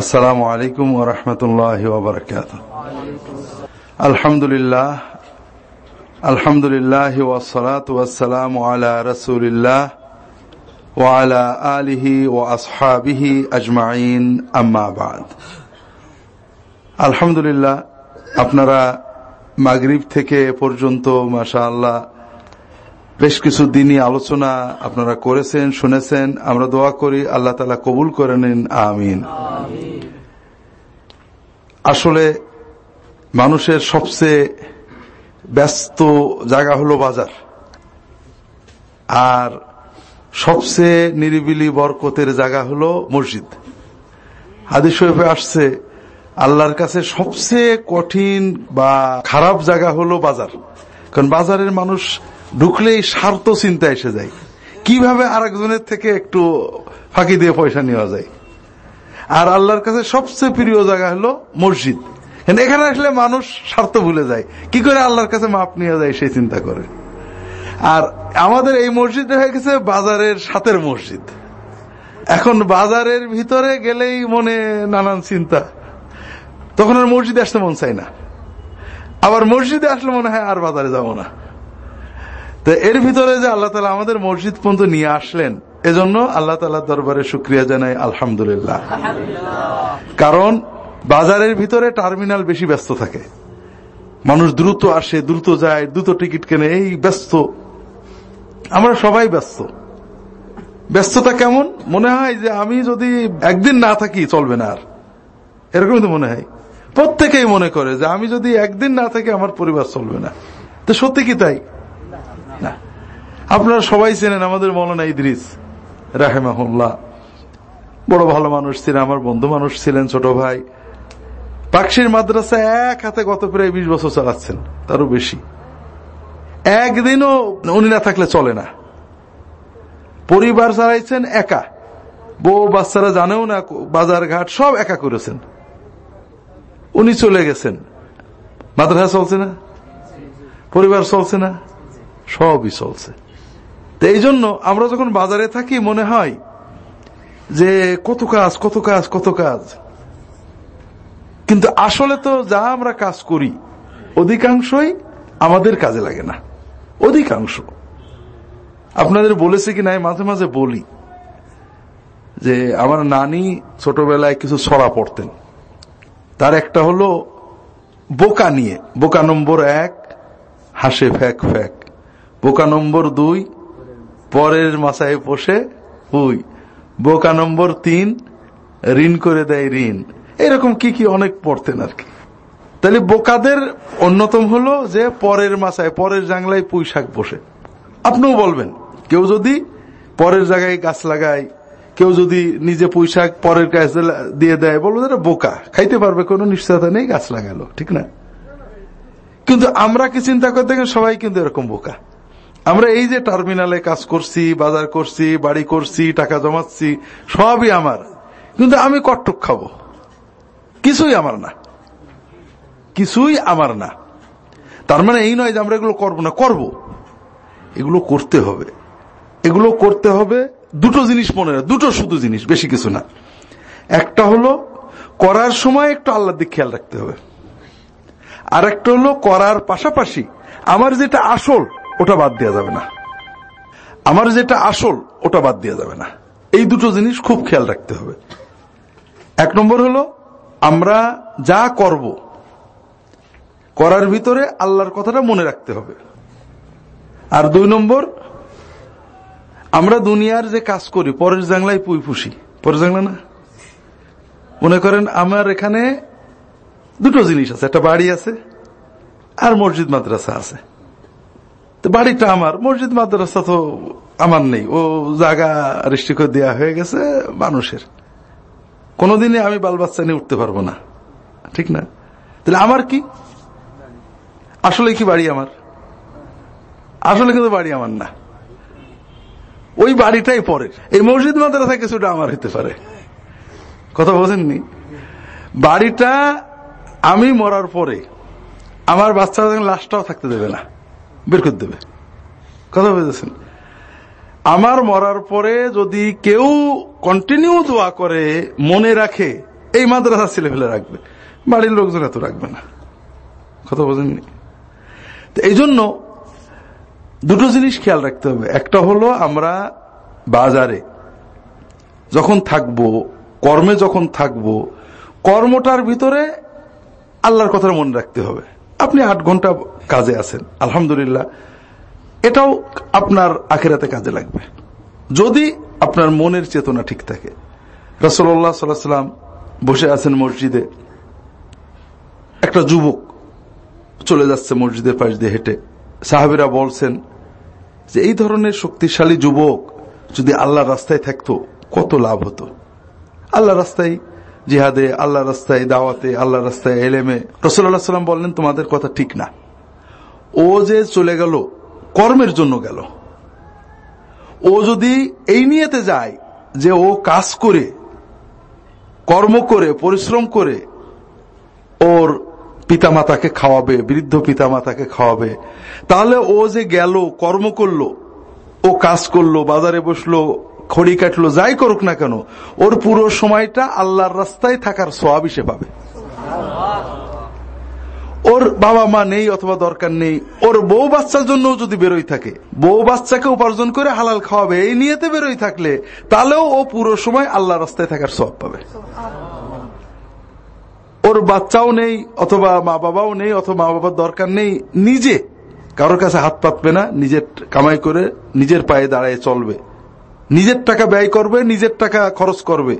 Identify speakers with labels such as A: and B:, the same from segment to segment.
A: আসসালামু আলাইকুম ও রহমতুল্লাহ ওবরকাত আলহামদুলিল্লাহ আলহামদুলিল্লাহ ওয়াসলাত ওয়াসালাম আলা রসুলিল্লাহ ওয়ালা আলিহি ও আসহাবিহি আজমাইন আম্মাবাদ আলহামদুলিল্লাহ, আপনারা মাগরীব থেকে এ পর্যন্ত, মাশাআল্লাহ, বেশ কিছু দিনই আলোচনা আপনারা করেছেন, শুনেছেন। আমরা দোয়া করি, আল্লাহ তালা কবুল করে নিন, আমিন। আসলে মানুষের সবচেয়ে ব্যস্ত জায়গা হলো বাজার। আর সবচেয়ে নিরিবিলি বরকতের জায়গা হলো মসজিদ। হাদিস শরীফে আসছে, আল্লাহর কাছে সবচেয়ে কঠিন বা খারাপ জায়গা হলো বাজার। কারণ বাজারের মানুষ ঢুকলেই স্বার্থ চিন্তা এসে যায়। কীভাবে আরেকজনের থেকে একটু ফাঁকি দিয়ে পয়সা নেওয়া যায়? আর আল্লাহর কাছে সবচেয়ে প্রিয় জায়গা হলো মসজিদ। এখানে আসলে মানুষ স্বার্থ ভুলে যায়। কি করে আল্লাহর কাছে মাপ নিয়ে যায় সেই চিন্তা করে। আর আমাদের এই মসজিদ হয়ে গেছে বাজারের সাথের মসজিদ। এখন বাজারের ভিতরে গেলেই মনে নানান চিন্তা। তখন আর মসজিদে আসতে মন চাই না। আবার মসজিদে আসলে মনে হয় আর বাজারে যাব না। তো এর ভিতরে যে আল্লাহ তালা আমাদের মসজিদ পর্যন্ত নিয়ে আসলেন এজন্য আল্লাহ তালার দরবারে শুক্রিয়া জানাই, আলহামদুলিল্লাহ। কারণ বাজারের ভিতরে টার্মিনাল বেশি ব্যস্ত থাকে। মানুষ দ্রুত আসে, দ্রুত যায়, দ্রুত টিকিট কেনে, এই ব্যস্ত। আমরা সবাই ব্যস্ত। ব্যস্ততা কেমন? মনে হয় যে আমি যদি একদিন না থাকি, চলবে না আর। এরকমই তো মনে হয়। প্রত্যেকেই মনে করে যে আমি যদি একদিন না থাকি, আমার পরিবার চলবে না। তো সত্যি কি তাই? না। আপনারা সবাই চেনেন আমাদের মৌলানা ইদ্রিস। রাহেমাহুল্লাহ। বড় ভালো মানুষ ছিলেন, আমার বন্ধু মানুষ ছিলেন, ছোট ভাই। পাকশির মাদ্রাসা এক হাতে গত প্রায় বিশ বছর চালাচ্ছেন, তারও বেশি। একদিনও উনি না থাকলে চলে না। পরিবার চালাইছেন একা। বউ বাচ্চারা জানেও না বাজার ঘাট সব একা করেছেন। উনি চলে গেছেন। মাদ্রাসা চলছে না? পরিবার চলছে না? সবই চলছে। তো এই জন্য আমরা যখন বাজারে থাকি, মনে হয় যে কত কাজ কত কাজ কত কাজ। কিন্তু আসলে তো যা আমরা কাজ করি, অধিকাংশই আমাদের কাজে লাগে না। অধিকাংশ। আপনাদের বলেছে কি নাই? মাঝে মাঝে বলি যে আমার নানি ছোটবেলায় কিছু ছড়া পড়তেন। তার একটা হলো বোকা নিয়ে। বোকা নম্বর এক, হাসে ফ্যাক ফ্যাক। বোকা নম্বর দুই পরের মাসায় বসে হুই। বোকা নম্বর তিন, ঋণ করে দেয় ঋণ। এরকম কি কি অনেক পড়তেন আর কি। তাহলে বোকাদের অন্যতম হলো যে পরের মাসায় পরের জাংলায় পুঁই শাক বসে। আপনিও বলবেন, কেউ যদি পরের জায়গায় গাছ লাগায়, কেউ যদি নিজে পুঁইশাক পরের কাছে দিয়ে দেয় বলব এটা বোকা, খাইতে পারবে, কোনো নিশ্চয়তা নেই, গাছ লাগালো, ঠিক না? কিন্তু আমরা কি চিন্তা করতে সবাই কিন্তু এরকম বোকা। আমরা এই যে টার্মিনালে কাজ করছি, বাজার করছি, বাড়ি করছি, টাকা জমাচ্ছি, সবই আমার। কিন্তু আমি কট্টক খাব। কিছুই আমার না। কিছুই আমার না। তার মানে এই নয় যে আমরা এগুলো করব না, করব। এগুলো করতে হবে। এগুলো করতে হবে দুটো জিনিস মনে হয় দুটো শুধু জিনিস, বেশি কিছু না। একটা হলো করার সময় একটু আল্লাহর দিক খেয়াল রাখতে হবে। আর একটা হলো করার পাশাপাশি আমার যেটা আসল ওটা বাদ দেওয়া যাবে না। আমার যেটা আসল, ওটা বাদ দেওয়া যাবে না। এই দুটো জিনিস খুব খেয়াল রাখতে হবে। এক নম্বর হলো, আমরা যা করব, করার ভিতরে আল্লাহর কথাটা মনে রাখতে হবে। আর দুই নম্বর, আমরা দুনিয়ার যে কাজ করি, পরের জাংলায় পুই ফুসি পরের জাংলা না? মনে করেন, আমার এখানে দুটো জিনিস আছে, একটা বাড়ি আছে, আর মসজিদ মাদ্রাসা আছে। বাড়িটা আমার। মসজিদ, মাদ্রাসা তো আমার নেই। ও জায়গা রেস্ট্রিক্ট দেওয়া হয়ে গেছে মানুষের। কোনোদিনে আমি বাল বাচ্চা নিয়ে উঠতে পারব না। ঠিক না? তাহলে আমার কি? আসলে কি বাড়ি আমার? আসলে কিন্তু বাড়ি আমার না। ওই বাড়িটাই পরে এই মসজিদ মাদ্রাসা কিছুটা আমার হতে পারে। কথা বোঝেননি বাড়িটা আমি মরার পরে আমার বাচ্চারা লাশটাও থাকতে দেবে না। বের করে দেবে। কথা বুঝেছেন? আমার মরার পরে যদি কেউ কন্টিনিউ দোয়া করে, মনে রাখে, এই মাদ্রাসা ছেলে ফেলে রাখবে। বাড়ির লোকজন এত রাখবে না। কথা বোঝেননি? এই জন্য দুটো জিনিস খেয়াল রাখতে হবে। একটা হলো আমরা বাজারে যখন থাকব, কর্মে যখন থাকব, কর্মটার ভিতরে আল্লাহর কথা মনে রাখতে হবে। আপনি আট ঘণ্টা কাজে আছেন, আলহামদুলিল্লাহ। এটাও আপনার আখেরাতে কাজে লাগবে। যদি আপনার মনের চেতনা ঠিক থাকে। রসল্লাহ সাল্লাম বসে আছেন মসজিদে। একটা যুবক চলে যাচ্ছে মসজিদের পাশ দিয়ে হেঁটে। সাহাবিরা বলছেন যে, এই ধরনের শক্তিশালী যুবক যদি আল্লাহ রাস্তায় থাকতো, কত লাভ হতো? আল্লাহ রাস্তায় জিহাদে আল্লাহ রাস্তায়, দাওয়াতে আল্লাহ রাস্তায় এলেমে। রসুল্লাহ সাল্লাম বললেন, তোমাদের কথা ঠিক না। ও যে চলে গেল, কর্মের জন্য গেল। ও যদি এই নিয়েতে যায়, যে ও কাজ করে, কর্ম করে, পরিশ্রম করে, ওর পিতামাতাকে খাওয়াবে, বৃদ্ধ পিতামাতাকে খাওয়াবে, তাহলে ও যে গেল, কর্ম করল, ও কাজ করল, বাজারে বসল খড়ি কাটলো, যাই করুক না কেন, ওর পুরো সময়টা আল্লাহর রাস্তায় থাকার সোয়াব সে পাবে। ওর বাবা মা নেই অথবা দরকার নেই, ওর বউ বাচ্চার জন্য যদি বেরোই থাকে, বউ বাচ্চাকে উপার্জন করে হালাল খাওয়াবে, এই নিয়েতে বেরোই থাকলে, তাহলেও ও পুরো সময় আল্লাহ রাস্তায় থাকার সব পাবে। ওর বাচ্চাও নেই, অথবা মা বাবাও নেই, অথবা মা বাবার দরকার নেই, নিজে, কারোর কাছে হাত পাতবে না, নিজের কামাই করে নিজের পায়ে দাঁড়ায় চলবে। নিজের টাকা ব্যয় করবে, নিজের টাকা খরচ করবে।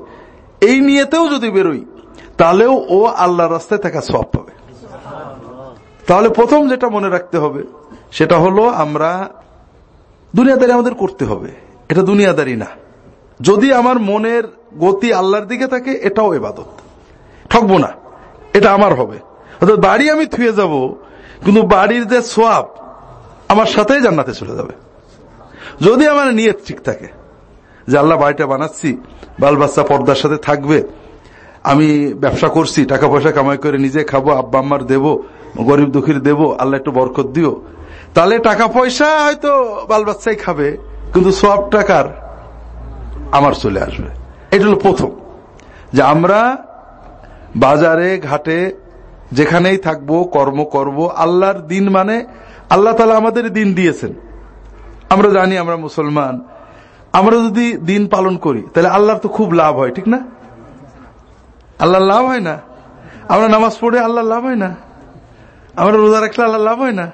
A: এই নিয়েতেও যদি বেরোই, তাহলেও ও আল্লাহ রাস্তায় থাকা সব পাবে। তাহলে প্রথম যেটা মনে রাখতে হবে, সেটা হলো আমরা দুনিয়াদারি আমাদের করতে হবে। এটা দুনিয়াদারি না। যদি আমার মনের গতি আল্লাহর দিকে থাকে, এটাও এবাদত। ঠকবো না। এটা আমার হবে। অর্থাৎ বাড়ি আমি থুয়ে যাব, কিন্তু বাড়ির যে সোয়াব আমার সাথেই জান্নাতে চলে যাবে। যদি আমার নিয়ত ঠিক থাকে। যে আল্লাহ বাড়িটা বানাচ্ছি বাল বাচ্চা পর্দার সাথে থাকবে। আমি ব্যবসা করছি টাকা পয়সা কামাই করে নিজে খাব, আব্বা আম্মার দেবো, গরিব দুঃখীর দেব, আল্লাহ একটু বরকত দিও। তাহলে টাকা পয়সা হয়তো বাল বাচ্চাই খাবে, কিন্তু সব টাকার আমার চলে আসবে। এটা হলো প্রথম। যে আমরা বাজারে, ঘাটে যেখানেই থাকব, কর্ম করব, আল্লাহর দিন মানে আল্লাহ তালা আমাদের দিন দিয়েছেন। আমরা জানি আমরা মুসলমান আমরা যদি দিন পালন করি, তাহলে আল্লাহর তো খুব লাভ হয়, ঠিক না? আল্লাহর লাভ হয় না? আমরা নামাজ পড়ে আল্লাহর লাভ হয় না? আমরা রোজা রাখলে আল্লাহ লাভ হয় না?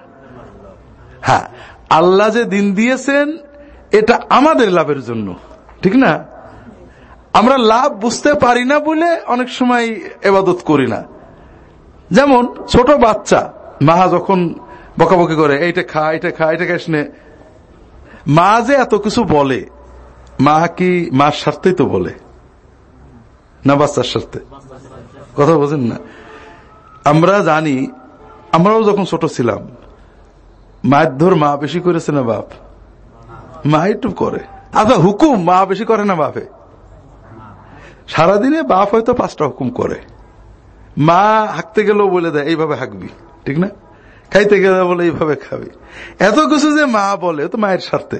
A: হ্যাঁ আল্লাহ যে দিন দিয়েছেন, এটা আমাদের লাভের জন্য, ঠিক না? আমরা লাভ বুঝতে পারি না বলে অনেক সময় এবাদত করি না। যেমন, ছোট বাচ্চা, মা যখন বকাবকি করে, এইটা খা এটা খা এটা খাস মা যে এত কিছু বলে মা কি মার স্বার্থেই তো বলে? না বাচ্চার স্বার্থে? কথা বোঝেন না। আমরা জানি, আমরাও যখন ছোট ছিলাম, মায়ের ধর মা বেশি করেছে না বাপ? মা একটু করে। আচ্ছা হুকুম, মা বেশি করে না বাপে? সারাদিনে বাপ হয়তো পাঁচটা হুকুম করে। মা হাঁকতে গেলেও বলে দেয়, এইভাবে হাঁকবি ঠিক না? খাইতে গেলে বলে, এইভাবে খাবি এত কিছু যে মা বলে তো মায়ের স্বার্থে।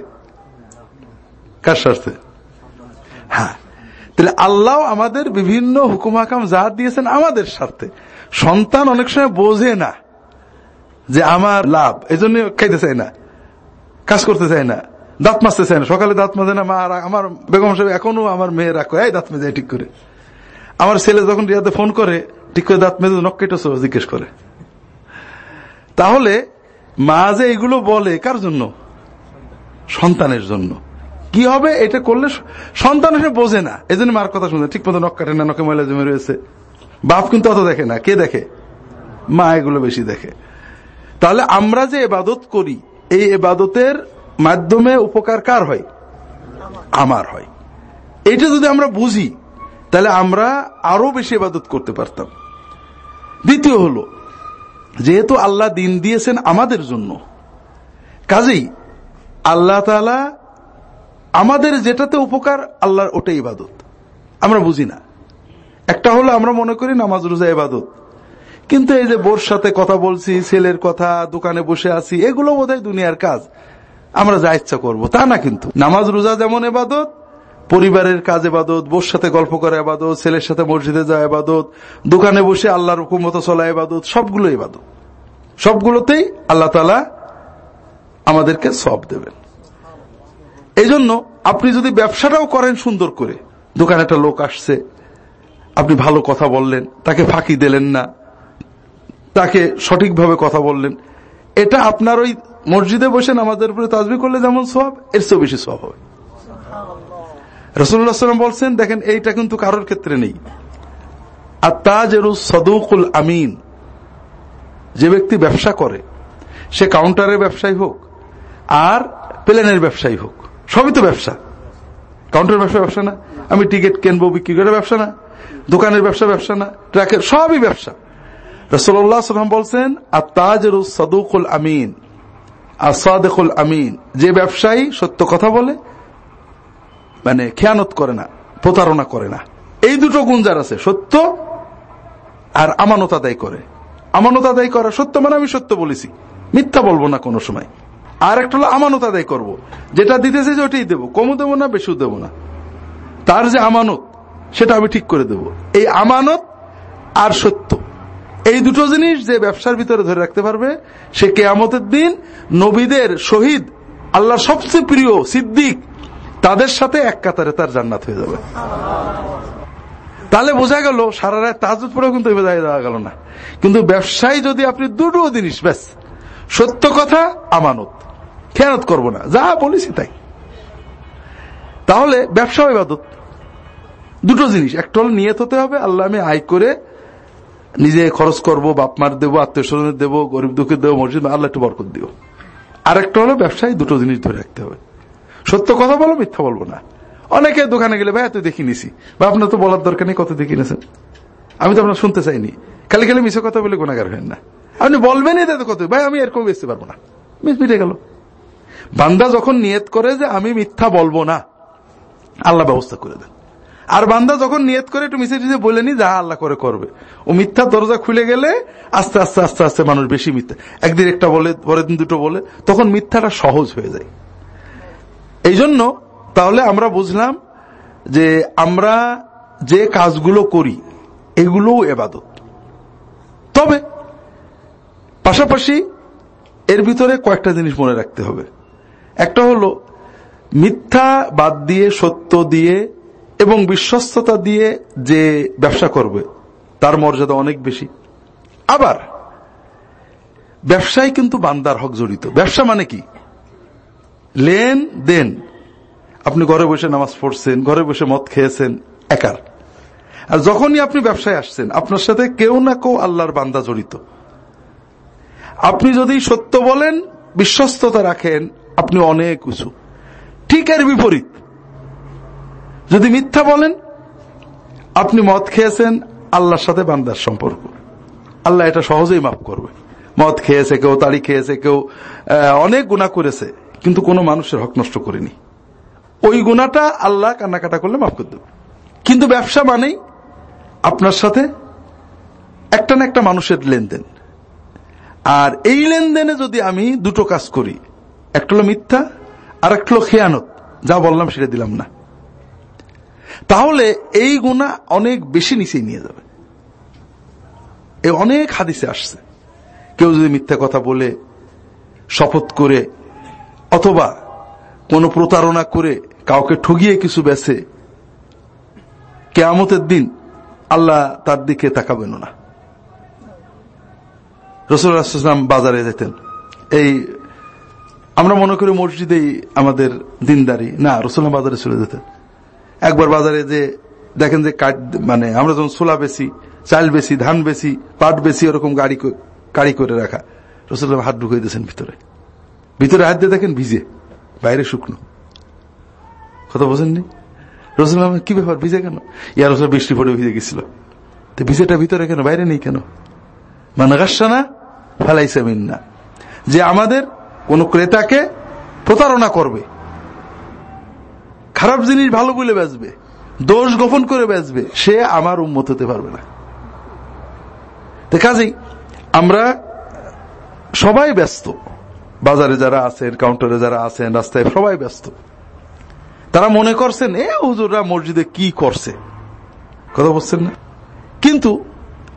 A: কার স্বার্থে হ্যাঁ। তাহলে আল্লাহ আমাদের বিভিন্ন হুকুম হাকাম যা দিয়েছেন আমাদের স্বার্থে। সন্তান অনেক সময় বোঝে না যে আমার লাভ এই জন্য খাইতে চাই না, কাজ করতে চাই না, দাঁত মাজতে চাই না। সকালে দাঁত মাজে না, মা আমার বেগম সাহেব এখনও আমার মেয়ে রাখো, এই দাঁত মেজে ঠিক করে। আমার ছেলে যখন রিয়াতে ফোন করে, ঠিক করে দাঁত মেজে নখ কেটেছ, জিজ্ঞেস করে। তাহলে মা যে এগুলো বলে, কার জন্য? সন্তানের জন্য। কি হবে? এটা করলে সন্তান এসে বোঝে না। এই জন্য মার কথা শুনে, ঠিক মতো নখ কাটে না, নখে ময়লা জমে রয়েছে। বাপ কিন্তু অত দেখে না। কে দেখে? মা এগুলো বেশি দেখে। তাহলে আমরা যে এবাদত করি, এই এবাদতের মাধ্যমে উপকার কার হয়? আমার হয়। এটা যদি আমরা বুঝি, তাহলে আমরা আরও বেশি এবাদত করতে পারতাম। দ্বিতীয় হলো, যেহেতু আল্লাহ দিন দিয়েছেন আমাদের জন্য, কাজেই আল্লাহ তালা আমাদের যেটাতে উপকার, আল্লাহর ওটাই ইবাদত। আমরা বুঝি না। একটা হলো আমরা মনে করি নামাজ, রোজা, ইবাদত। কিন্তু এই যে বোর সাথে কথা বলছি, ছেলের কথা, দোকানে বসে আছি, এগুলো বোধ দুনিয়ার কাজ। আমরা যা ইচ্ছা করব, তা না কিন্তু। নামাজ, রোজা যেমন এবাদত পরিবারের কাজ এবাদত বোর সাথে গল্প করা এবাদত ছেলের সাথে মসজিদে যাওয়া এবাদত দোকানে বসে আল্লাহর হুকুম মতো চলা এবাদত সবগুলো এবাদত সবগুলোতেই আল্লাহ তালা আমাদেরকে সব দেবেন। এই জন্য আপনি যদি ব্যবসাটাও করেন সুন্দর করে। দোকানে একটা লোক আসছে আপনি ভালো কথা বললেন তাকে ফাঁকি দিলেন না তাকে সঠিকভাবে কথা বললেন। এটা আপনার ওই মসজিদে বসে নামাজের উপরে তাজবি করলে যেমন সব এর চেয়েও বেশি সব হবে। রসুল্লাহ সাল্লাম বলছেন দেখেন এইটা কিন্তু কারোর ক্ষেত্রে নেই। আর তাজেরু সদুকুল আমিন। যে ব্যক্তি ব্যবসা করে সে কাউন্টারের ব্যবসায়ী হোক আর প্লেনের ব্যবসায়ী হোক সবই তো ব্যবসা। কাউন্টার ব্যবসা ব্যবসা না। আমি টিকিট কিনবো, বিক্রি করে ব্যবসা না। দোকানের ব্যবসা ব্যবসা না। ট্রাকের সবই ব্যবসা। রসোল্লা সাল্লাম বলছেন আর তাজেরু সদুকুল আমিন, আর সাদেকুল আমিন। যে ব্যবসায়ী সত্য কথা বলে মানে খেয়ানত করে না, প্রতারণা করে না। এই দুটো গুণ যার আছে, সত্য আর আমানত আদায় করে। আমানত আদায় করা সত্য মানে আমি সত্য বলেছি। মিথ্যা বলব না কোনো সময়। আর একটা হলো আমানত আদায় করব। যেটা দিতেছে যে ওটাই দেবো। কমও দেবো না, বেশিও দেবো না। তার যে আমানত, সেটা আমি ঠিক করে দেব। এই আমানত আর সত্য। এই দুটো জিনিস যে ব্যবসার ভিতরে ধরে রাখতে পারবে, সে কেয়ামতের দিন নবীদের শহীদ, আল্লাহর সবচেয়ে প্রিয় সিদ্দিক, তাদের সাথে এক কাতারে তার জান্নাত হয়ে যাবে। তাহলে বোঝা গেল, সারা রায় তাজুদ পরেও কিন্তু দেওয়া গেল না। কিন্তু ব্যবসায়ী যদি আপনি দুটো জিনিস, ব্যাস, সত্য কথা, আমানত। খেয়ানত করব না। যা বলেছি তাই। তাহলে ব্যবসা ইবাদত। দুটো জিনিস। একটা হল নিয়ত হতে হবে। আল্লাহ আমি আয় করে নিজে খরচ করব, বাপমার দেবো আত্মীয় স্বজনের দেবো, গরিব দুঃখের দেবো, মসজিদ, আল্লাহ একটু বরকত দিও। আরেকটা হলো ব্যবসায়ী দুটো জিনিস ধরে রাখতে হবে। সত্য কথা বলো, মিথ্যা বলব না। অনেকে দোকানে গেলে, ভাই, এত দেখি নিছি। বা আপনার তো বলার দরকার নেই, কত দেখি নিয়েছেন আমি তো আপনার শুনতে চাইনি। খালি খালি মিশে কথা বলে গুণাগার হেন না। আপনি বলবেনই তাতে কত। ভাই, আমি এরকম বেচতে পারব না। মিস মিটে গেল। বান্দা যখন নিয়ত করে যে আমি মিথ্যা বলব না, আল্লাহ ব্যবস্থা করে দেন। আর বান্দা যখন নিয়ত করে একটু মিশে টিসে বলেনি যা আল্লাহ করে করবে। ও মিথ্যা দরজা খুলে গেলে আস্তে আস্তে আস্তে আস্তে মানুষ বেশি মিথ্যা। একদিন একটা বলে, পরের দিন দুটো বলে, তখন মিথ্যাটা সহজ হয়ে যায়। এই জন্য তাহলে আমরা বুঝলাম যে আমরা যে কাজগুলো করি, এগুলোও এবাদত। তবে পাশাপাশি এর ভিতরে কয়েকটা জিনিস মনে রাখতে হবে। একটা হলো মিথ্যা বাদ দিয়ে, সত্য দিয়ে এবং বিশ্বস্ততা দিয়ে যে ব্যবসা করবে, তার মর্যাদা অনেক বেশি। আবার, ব্যবসায় কিন্তু বান্দার হক জড়িত। ব্যবসা মানে কি? লেন দেন। আপনি ঘরে বসে নামাজ পড়ছেন, ঘরে বসে মদ খেয়েছেন, একার। আর যখনই আপনি ব্যবসায় আসছেন, আপনার সাথে কেউ না কেউ আল্লাহর বান্দা জড়িত। আপনি যদি সত্য বলেন, বিশ্বস্ততা রাখেন আপনি অনেক উঁচু। ঠিক এর বিপরীত। যদি মিথ্যা বলেন, আপনি মদ খেয়েছেন, আল্লাহর সাথে বান্দার সম্পর্ক। আল্লাহ এটা সহজেই মাফ করবে। মদ খেয়েছে কেউ, তাড়ি খেয়েছে কেউ অনেক গুণা করেছে, কিন্তু কোনো মানুষের হক নষ্ট করেনি। ওই গুণাটা আল্লাহ কান্নাকাটা করলে মাফ করে দেবে। কিন্তু ব্যবসা মানেই আপনার সাথে একটা না একটা মানুষের লেনদেন। আর এই লেনদেনে যদি আমি দুটো কাজ করি একটা হলো মিথ্যা আর একটা হলো খেয়ানত। যা বললাম সেটা দিলাম না। তাহলে এই গুণা অনেক বেশি নিচে নিয়ে যাবে। এ অনেক হাদিসে আসছে। কেউ যদি মিথ্যা কথা বলে, শপথ করে, অথবা কোনো প্রতারণা করে কাউকে ঠগিয়ে কিছু বেছে, কেয়ামতের দিন আল্লাহ তার দিকে তাকাবেন না। রসুলাম বাজারে যেতেন। এই আমরা মনে করি মসজিদেই আমাদের দিনদারি। না রসুল্লাহ বাজারে চলে যেতেন একবার বাজারে যে দেখেন যে মানে আমরা যখন ছোলা বেশি, চাল বেশি, ধান বেশি, পাট বেশি, ওরকম গাড়ি গাড়ি করে রাখা রসুল্লাহ হাত ঢুকিয়ে দিয়েছেন ভিতরে। ভিতরে হাত দিয়ে দেখেন ভিজে, বাইরে শুকনো। কথা বোঝেননি? রসুল্লাহ কি ব্যাপার, ভিজে কেন? ইয়া রসুল, বৃষ্টি পড়ে ভিজে গেছিল। তো ভিজেটা ভিতরে কেন, বাইরে নেই কেন? মানে গাছানা ফেলাইছে মিন্না। যে আমাদের কোন ক্রেতাকে প্রতারণা করবে। খারাপ জিনিস ভালো বলে বেচবে, দোষ গোপন করে বেচবে, সে আমার উন্মত হতে পারবে না। তো কাজেই আমরা সবাই ব্যস্ত। বাজারে যারা আছেন কাউন্টারে যারা আছেন, রাস্তায় সবাই ব্যস্ত। তারা মনে করছেন, এ হুজুররা মসজিদে কি করছে? কথা বলছেন না। কিন্তু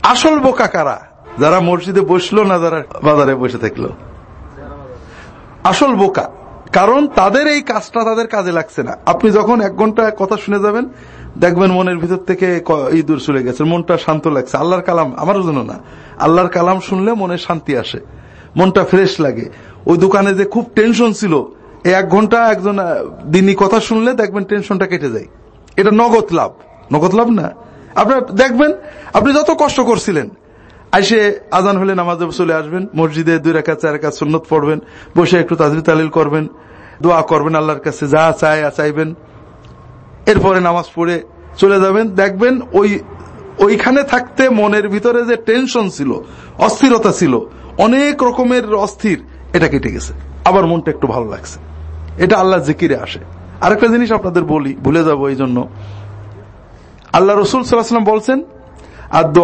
A: আসল বোকা কারা? যারা মসজিদে বসল না, যারা বাজারে বসে থাকল? আসল বোকা। কারণ তাদের এই কাজটা তাদের কাজে লাগছে না। আপনি যখন এক ঘণ্টা কথা শুনে যাবেন, দেখবেন মনের ভিতর থেকে ইঁদুর চলে গেছে, মনটা শান্ত লাগছে। আল্লাহর কালাম আমার জন্য না। আল্লাহর কালাম শুনলে মনে শান্তি আসে, মনটা ফ্রেশ লাগে। ওই দোকানে যে খুব টেনশন ছিল, এই এক ঘণ্টা একজন দিনই কথা শুনলে দেখবেন টেনশনটা কেটে যায়। এটা নগদ লাভ। নগদ লাভ না। আপনার, দেখবেন, আপনি যত কষ্ট করছিলেন আইসে আজান হলে নামাজে চলে আসবেন, মসজিদে দুই রেখা চার রেখা সুন্নত পড়বেন, বসে একটু তাজরি তালিল করবেন, দোয়া করবেন আল্লাহর কাছে, যা চায় চাইবেন। এরপরে নামাজ পড়ে চলে যাবেন, দেখবেন ওই, ওইখানে থাকতে মনের ভিতরে যে টেনশন ছিল, অস্থিরতা ছিল, অনেক রকমের অস্থির, এটা কেটে গেছে। আবার মনটা একটু ভালো লাগছে। এটা আল্লাহ জিকিরে আসে। আরেকটা জিনিস আপনাদের বলি, ভুলে যাব এই জন্য আল্লাহ রসুল সাল্লাম বলছেন আর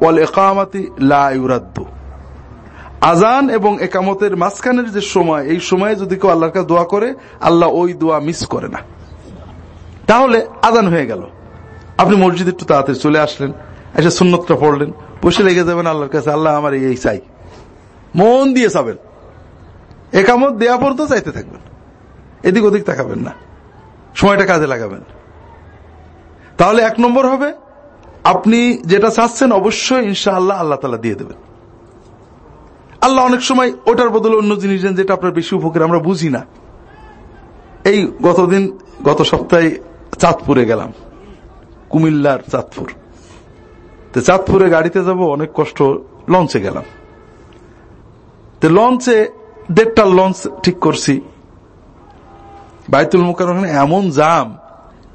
A: ওয়াল একামাতি আজান এবং একামতের মাঝখানের যে সময়, এই সময়ে যদি কেউ আল্লাহর কাছে দোয়া করে, আল্লাহ ওই দোয়া মিস করে না। তাহলে আজান হয়ে গেল। আপনি মসজিদ একটু তাড়াতাড়ি চলে আসলেন, এসে সুন্নতটা পড়লেন, বসে লেগে যাবেন আল্লাহর কাছে, আল্লাহ আমার এই চাই। মন দিয়ে চাবেন। একামত দেয়া পর্যন্ত চাইতে থাকবেন। এদিক ওদিক তাকাবেন না। সময়টা কাজে লাগাবেন। তাহলে এক নম্বর হবে, আপনি যেটা চাচ্ছেন অবশ্যই ইনশা আল্লাহ তালা দিয়ে দেবেন। আল্লাহ অনেক সময় ওটার বদলে অন্য জিনিস দেন যেটা আপনার বেশি উপকার, আমরা বুঝি না। এই গতদিন, গত সপ্তাহে চাঁদপুরে গেলাম, কুমিল্লার চাঁদপুর। তো চাঁদপুরে গাড়িতে যাব, অনেক কষ্ট, লঞ্চে গেলাম। তো লঞ্চে, দেড়টার লঞ্চ ঠিক করছি। বাইতুল মুখার এমন জাম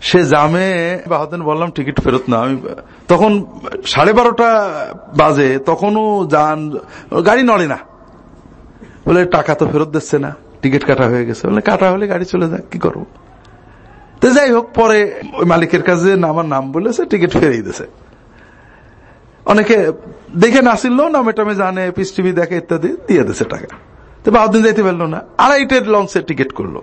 A: সে জামে বাহাদিন বললাম, টিকিট ফেরত না আমি, তখন সাড়ে বারোটা বাজে, তখনও যান, গাড়ি নড়ে না। বলে, টাকা তো ফেরত দিচ্ছে না, টিকিট কাটা হয়ে গেছে। বলে, কাটা হলে গাড়ি চলে যাক, কি করব? তো যাই হোক, পরে ওই মালিকের কাছে আমার নাম বলেছে টিকিট ফেরেই দিছে। অনেকে দেখে নাসিল নামে টামে জানে, পিস টিভি দেখে ইত্যাদি, দিয়ে দিছে টাকা। তো বাহাদিন যাইতে পারল না। আড়াইটের লঞ্চে টিকিট করল।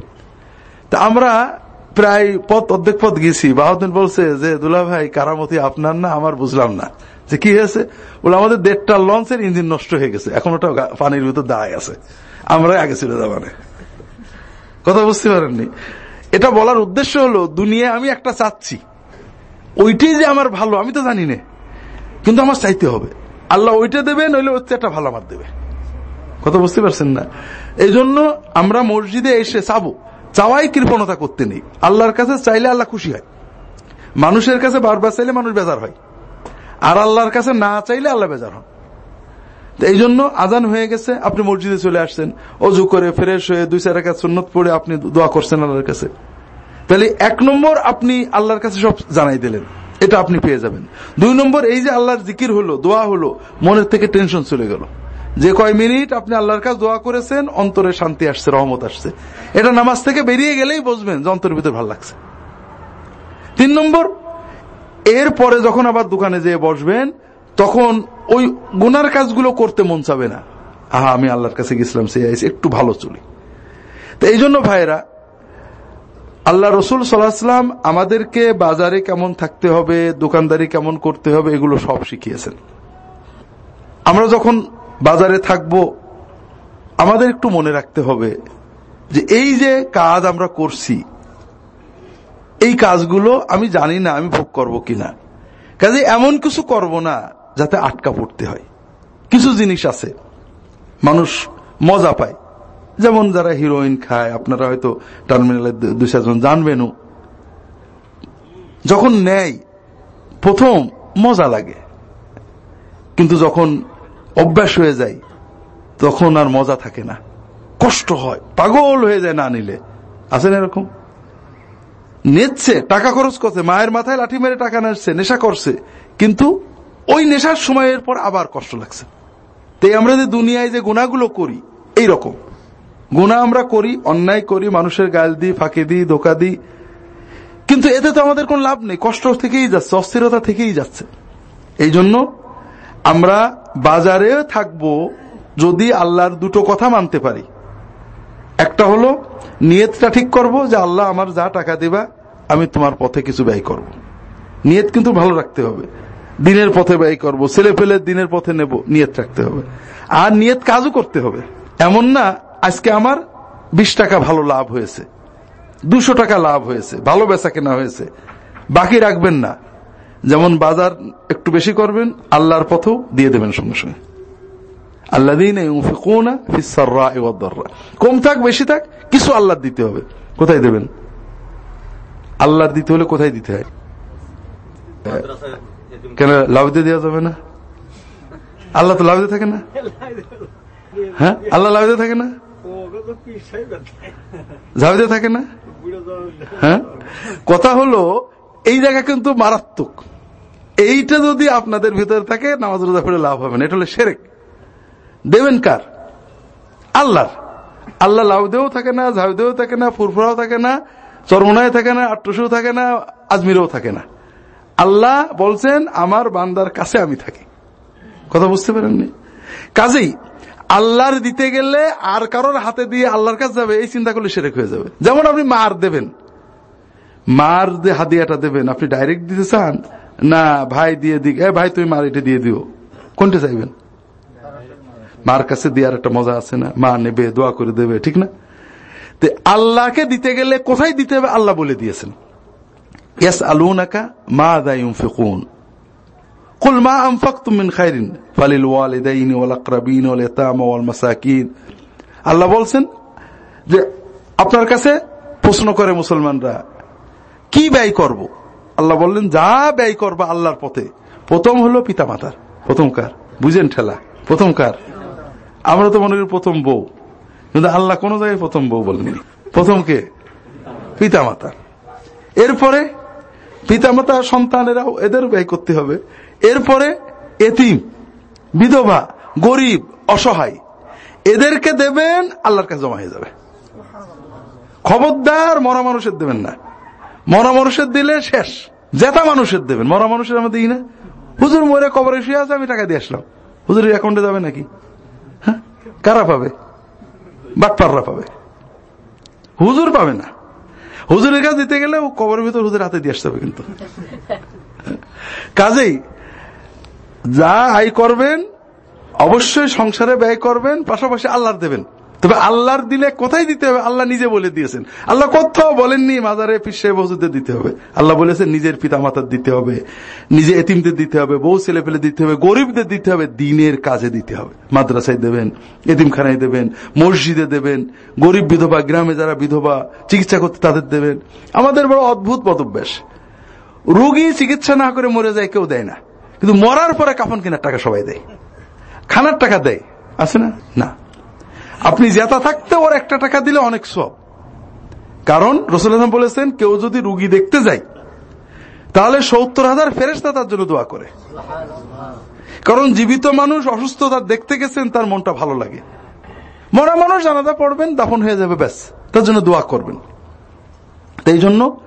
A: তা আমরা প্রায় পথ অর্ধেক পথ গেছি। বাহাদিন বলছে যে দুলা ভাই, কারামতি আপনার না, আমার বুঝলাম না। যে কি হয়েছে? বলে, আমাদের দেড়টা লঞ্চের ইঞ্জিন নষ্ট হয়ে গেছে। এখন ওটা পানির ভিতর দাঁড়ায় আছে। আমরা আগে ছিল মানে কথা বুঝতে পারেননি। এটা বলার উদ্দেশ্য হলো দুনিয়া আমি একটা চাচ্ছি। ওইটাই যে আমার ভালো, আমি তো জানি না। কিন্তু আমার চাইতে হবে। আল্লাহ ওইটা দেবে, নইলে হচ্ছে একটা ভালো আমার দেবে। কথা বুঝতে পারছেন না? এই জন্য আমরা মসজিদে এসে চাবো। চাওয়াই কৃপণতা করতে নেই। আল্লাহর কাছে চাইলে আল্লাহ খুশি হয়। মানুষের কাছে বারবার চাইলে মানুষ বেজার হয়। আর আল্লাহর কাছে না চাইলে আল্লাহ বেজার হন। এই জন্য আজান হয়ে গেছে, আপনি মসজিদে চলে আসছেন, অজু করে ফ্রেশ হয়ে দুই, চার কাছে সুন্নত পড়ে আপনি দোয়া করছেন আল্লাহর কাছে। তাহলে এক নম্বর আপনি আল্লাহর কাছে সব জানাই দিলেন, এটা আপনি পেয়ে যাবেন। দুই নম্বর এই যে আল্লাহর জিকির হলো, দোয়া হলো, মনের থেকে টেনশন চলে গেল। যে কয় মিনিট আপনি আল্লাহর কাছে দোয়া করেছেন, অন্তরে শান্তি আসছে, রহমত আসছে। এটা নামাজ থেকে বেরিয়ে গেলেই বুঝবেন যে অন্তরের ভিতরে ভালো লাগছে। তিন নম্বর এর পরে যখন আবার দোকানে যেয়ে বসবেন, তখন ওই গুনার কাজগুলো করতে মন চাবে না। আহা, আমি আল্লাহর কাছে গেছিলাম সে একটু ভালো চলি। তো এই জন্য ভাইরা আল্লাহ রসুল সাল্লাহাম আমাদেরকে বাজারে কেমন থাকতে হবে, দোকানদারি কেমন করতে হবে, এগুলো সব শিখিয়েছেন। আমরা যখন বাজারে থাকব, আমাদের একটু মনে রাখতে হবে যে এই যে কাজ আমরা করছি, এই কাজগুলো আমি জানি না আমি ভোগ করব কিনা। কাজে এমন কিছু করব না যাতে আটকা পড়তে হয়। কিছু জিনিস আছে, মানুষ মজা পায়। যেমন যারা হিরোইন খায়, আপনারা হয়তো টার্মিনালে দুই চারজন জানবেনও। যখন নেয়, প্রথম মজা লাগে। কিন্তু যখন অভ্যাস হয়ে যায়, তখন আর মজা থাকে না। কষ্ট হয়, পাগল হয়ে যায় না নিলে। আছেন এরকম? নিচ্ছে, টাকা খরচ করছে, মায়ের মাথায় লাঠি মেরে টাকা নিচ্ছে নেশা করছে, কিন্তু ওই নেশার সময়ের পর আবার কষ্ট লাগছে। তাই আমরা যে দুনিয়ায় যে গুণাগুলো করি, এই রকম। গুণা আমরা করি, অন্যায় করি, মানুষের গাল দিই, ফাঁকি দিই, ধোকা দিই। কিন্তু এতে তো আমাদের কোন লাভ নেই, কষ্ট থেকেই যাচ্ছে, অস্থিরতা থেকেই যাচ্ছে। এই জন্য আমরা বাজারে থাকব যদি আল্লাহর দুটো কথা মানতে পারি। একটা হলো, নিয়তটা ঠিক করব যে আল্লাহ আমার যা টাকা দিবা, আমি তোমার পথে কিছু ব্যয় করব। নিয়ত কিন্তু ভালো রাখতে হবে। দিনের পথে ব্যয় করব, ছেলে ফেলে দিনের পথে নেব, নিয়ত রাখতে হবে। আর নিয়ত কাজও করতে হবে। এমন না, আজকে আমার বিশ টাকা ভালো লাভ হয়েছে, দুশো টাকা লাভ হয়েছে, ভালো বেচা কেনা হয়েছে, বাকি রাখবেন না। যেমন বাজার একটু বেশি করবেন, আল্লাহর পথেও দিয়ে দেবেন সঙ্গে সঙ্গে। কম থাক, বেশি থাক, কিছু আল্লাহ দিতে হবে। কোথায় দেবেন? আল্লাহর দিতে হলে কোথায় দিতে হয়? কেন লাভ দিয়ে দেওয়া যাবে না? আল্লাহ তো লাভ দিয়ে থাকে না? হ্যাঁ? আল্লাহ লাভ দিয়ে থাকে না? ঝাড় থাকে না? হ্যাঁ? কথা হলো, এই জায়গা কিন্তু মারাত্মক। এইটা যদি আপনাদের ভিতরে থাকে নামাজ রোজা পড়ে লাভ হবে না। এটা হলো সেরেক দেবেন কার? আল্লাহর। আল্লাহ লাউ দেও থাকে না ঝাউ দেও থাকে না, ফুরফুরাও থাকে না, চরমনায় থাকে না আট্টুসেও থাকে না, আজমিরেও থাকে না। আল্লাহ বলছেন, আমার বান্দার কাছে আমি থাকি। কথা বুঝতে পারেননি? কাজেই আল্লাহর দিতে গেলে আর কারোর হাতে দিয়ে আল্লাহর কাছে যাবে, এই চিন্তা করলে সেরেক হয়ে যাবে। যেমন আপনি মার দেবেন। মার দিয়ে হাদিয়াটা দেবেন। আপনি ডাইরেক্ট দিতে চান না ভাই দিয়ে দিক এ ভাই তুমি মার এটা দিয়ে দিও কোনটা চাইবেন মার কাছে দেওয়ার একটা মজা আছে না মা নেবে দোয়া করে দেবে ঠিক না তো আল্লাহকে দিতে গেলে কোথায় দিতে হবে আল্লাহ বলে দিয়েছেন ইয়াস আলুনাকা মা দায়ুম ফিকুন قل ما أنفقتم من خير فللوالدين والأقربين واليتامى والمساكين আল্লাহ বলছেন যে আপনার কাছে প্রশ্ন করে মুসলমানরা কি ব্যয় করব আল্লাহ বললেন, যা ব্যয় করবা আল্লাহর পথে। প্রথম হলো প্রথম কার? বুঝেন ঠেলা। প্রথম কার? আমরা তো মনে করি প্রথম বউ। কিন্তু আল্লাহ কোন জায়গায় প্রথম বউ বলেননি। প্রথম কে? পিতা মাতা এরপরে পিতামাতা সন্তানেরাও এদের ব্যয় করতে হবে। এরপরে এতিম, বিধবা, গরিব, অসহায়, এদেরকে দেবেন, আল্লাহর কাছে জমা হয়ে যাবে। খবরদার মরা মানুষের দেবেন না। মরা মানুষের দিলে শেষ। জেতা মানুষের দেবেন। মরা মানুষের আমরা দিই না হুজুর মরে কবরে শুয়ে আছে, আমি টাকা দিয়ে আসলাম। হুজুরের অ্যাকাউন্টে যাবে নাকি? হ্যাঁ? কারা পাবে? বাটপাররা পাবে। হুজুর পাবে না। হুজুরের কাছে দিতে গেলে ও কবরের ভিতর হুজুর হাতে দিয়ে আসতে হবে কিন্তু। কাজেই যা আয় করবেন, অবশ্যই সংসারে ব্যয় করবেন, পাশাপাশি আল্লাহর দেবেন। তবে আল্লাহর দিলে কোথায় দিতে হবে? আল্লাহ নিজে বলে দিয়েছেন। আল্লাহ কোথাও বলেননি, মাজারে পিসে বসুদের দিতে হবে। আল্লাহ বলেছেন, নিজের পিতা মাতার দিতে হবে, নিজে এতিমদের দিতে হবে, বউ ছেলে ফেলে দিতে হবে, গরিবদের দিতে হবে, দিনের কাজে দিতে হবে। মাদ্রাসায় দেবেন, এতিমখানায় দেবেন, মসজিদে দেবেন, গরিব বিধবা, গ্রামে যারা বিধবা, চিকিৎসা করতে তাদের দেবেন। আমাদের বড় অদ্ভুত পদভ্যাস রোগী চিকিৎসা না করে মরে যায়, কেউ দেয় না। কিন্তু মরার পরে কাফন কেনার টাকা সবাই দেয়। খানার টাকা দেয়। আছে না? না। আপনি জেতা থাকতে ওর একটা টাকা দিলে অনেক সব। কারণ রসুল বলেছেন, কেউ যদি রুগী দেখতে যায়, তাহলে সত্তর হাজার ফেরেস্তা তার জন্য দোয়া করে। কারণ জীবিত মানুষ অসুস্থতা দেখতে গেছেন, তার মনটা ভালো লাগে। মরা মানুষ জানাজা পড়বেন, দাফন হয়ে যাবে, ব্যাস, তার জন্য দোয়া করবেন। এই জন্য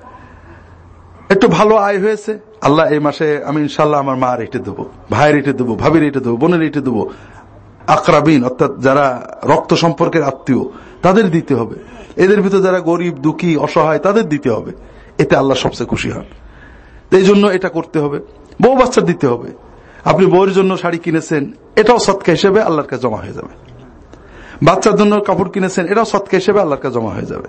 A: একটু ভালো আয় হয়েছে। আল্লাহ এই মাসে আমি ইনশাল্লাহ আমার মা রেটে দেবো, ভাইয়ের রেটে দেবো, ভাবির রেটে দেবো, বোনের রেটে দেবো। আকরাবিন, অর্থাৎ যারা রক্ত সম্পর্কের আত্মীয়, তাদের দিতে হবে। এদের ভিতরে যারা গরিব, দুঃখী, অসহায়, তাদের দিতে হবে। এতে আল্লাহ সবচেয়ে খুশি হন। এই জন্য এটা করতে হবে। বউ বাচ্চার দিতে হবে। আপনি বউয়ের জন্য শাড়ি কিনেছেন, এটাও সৎকা হিসেবে আল্লাহর কাছে জমা হয়ে যাবে। বাচ্চার জন্য কাপড় কিনেছেন, এটাও সৎকা হিসেবে আল্লাহর কাছে জমা হয়ে যাবে।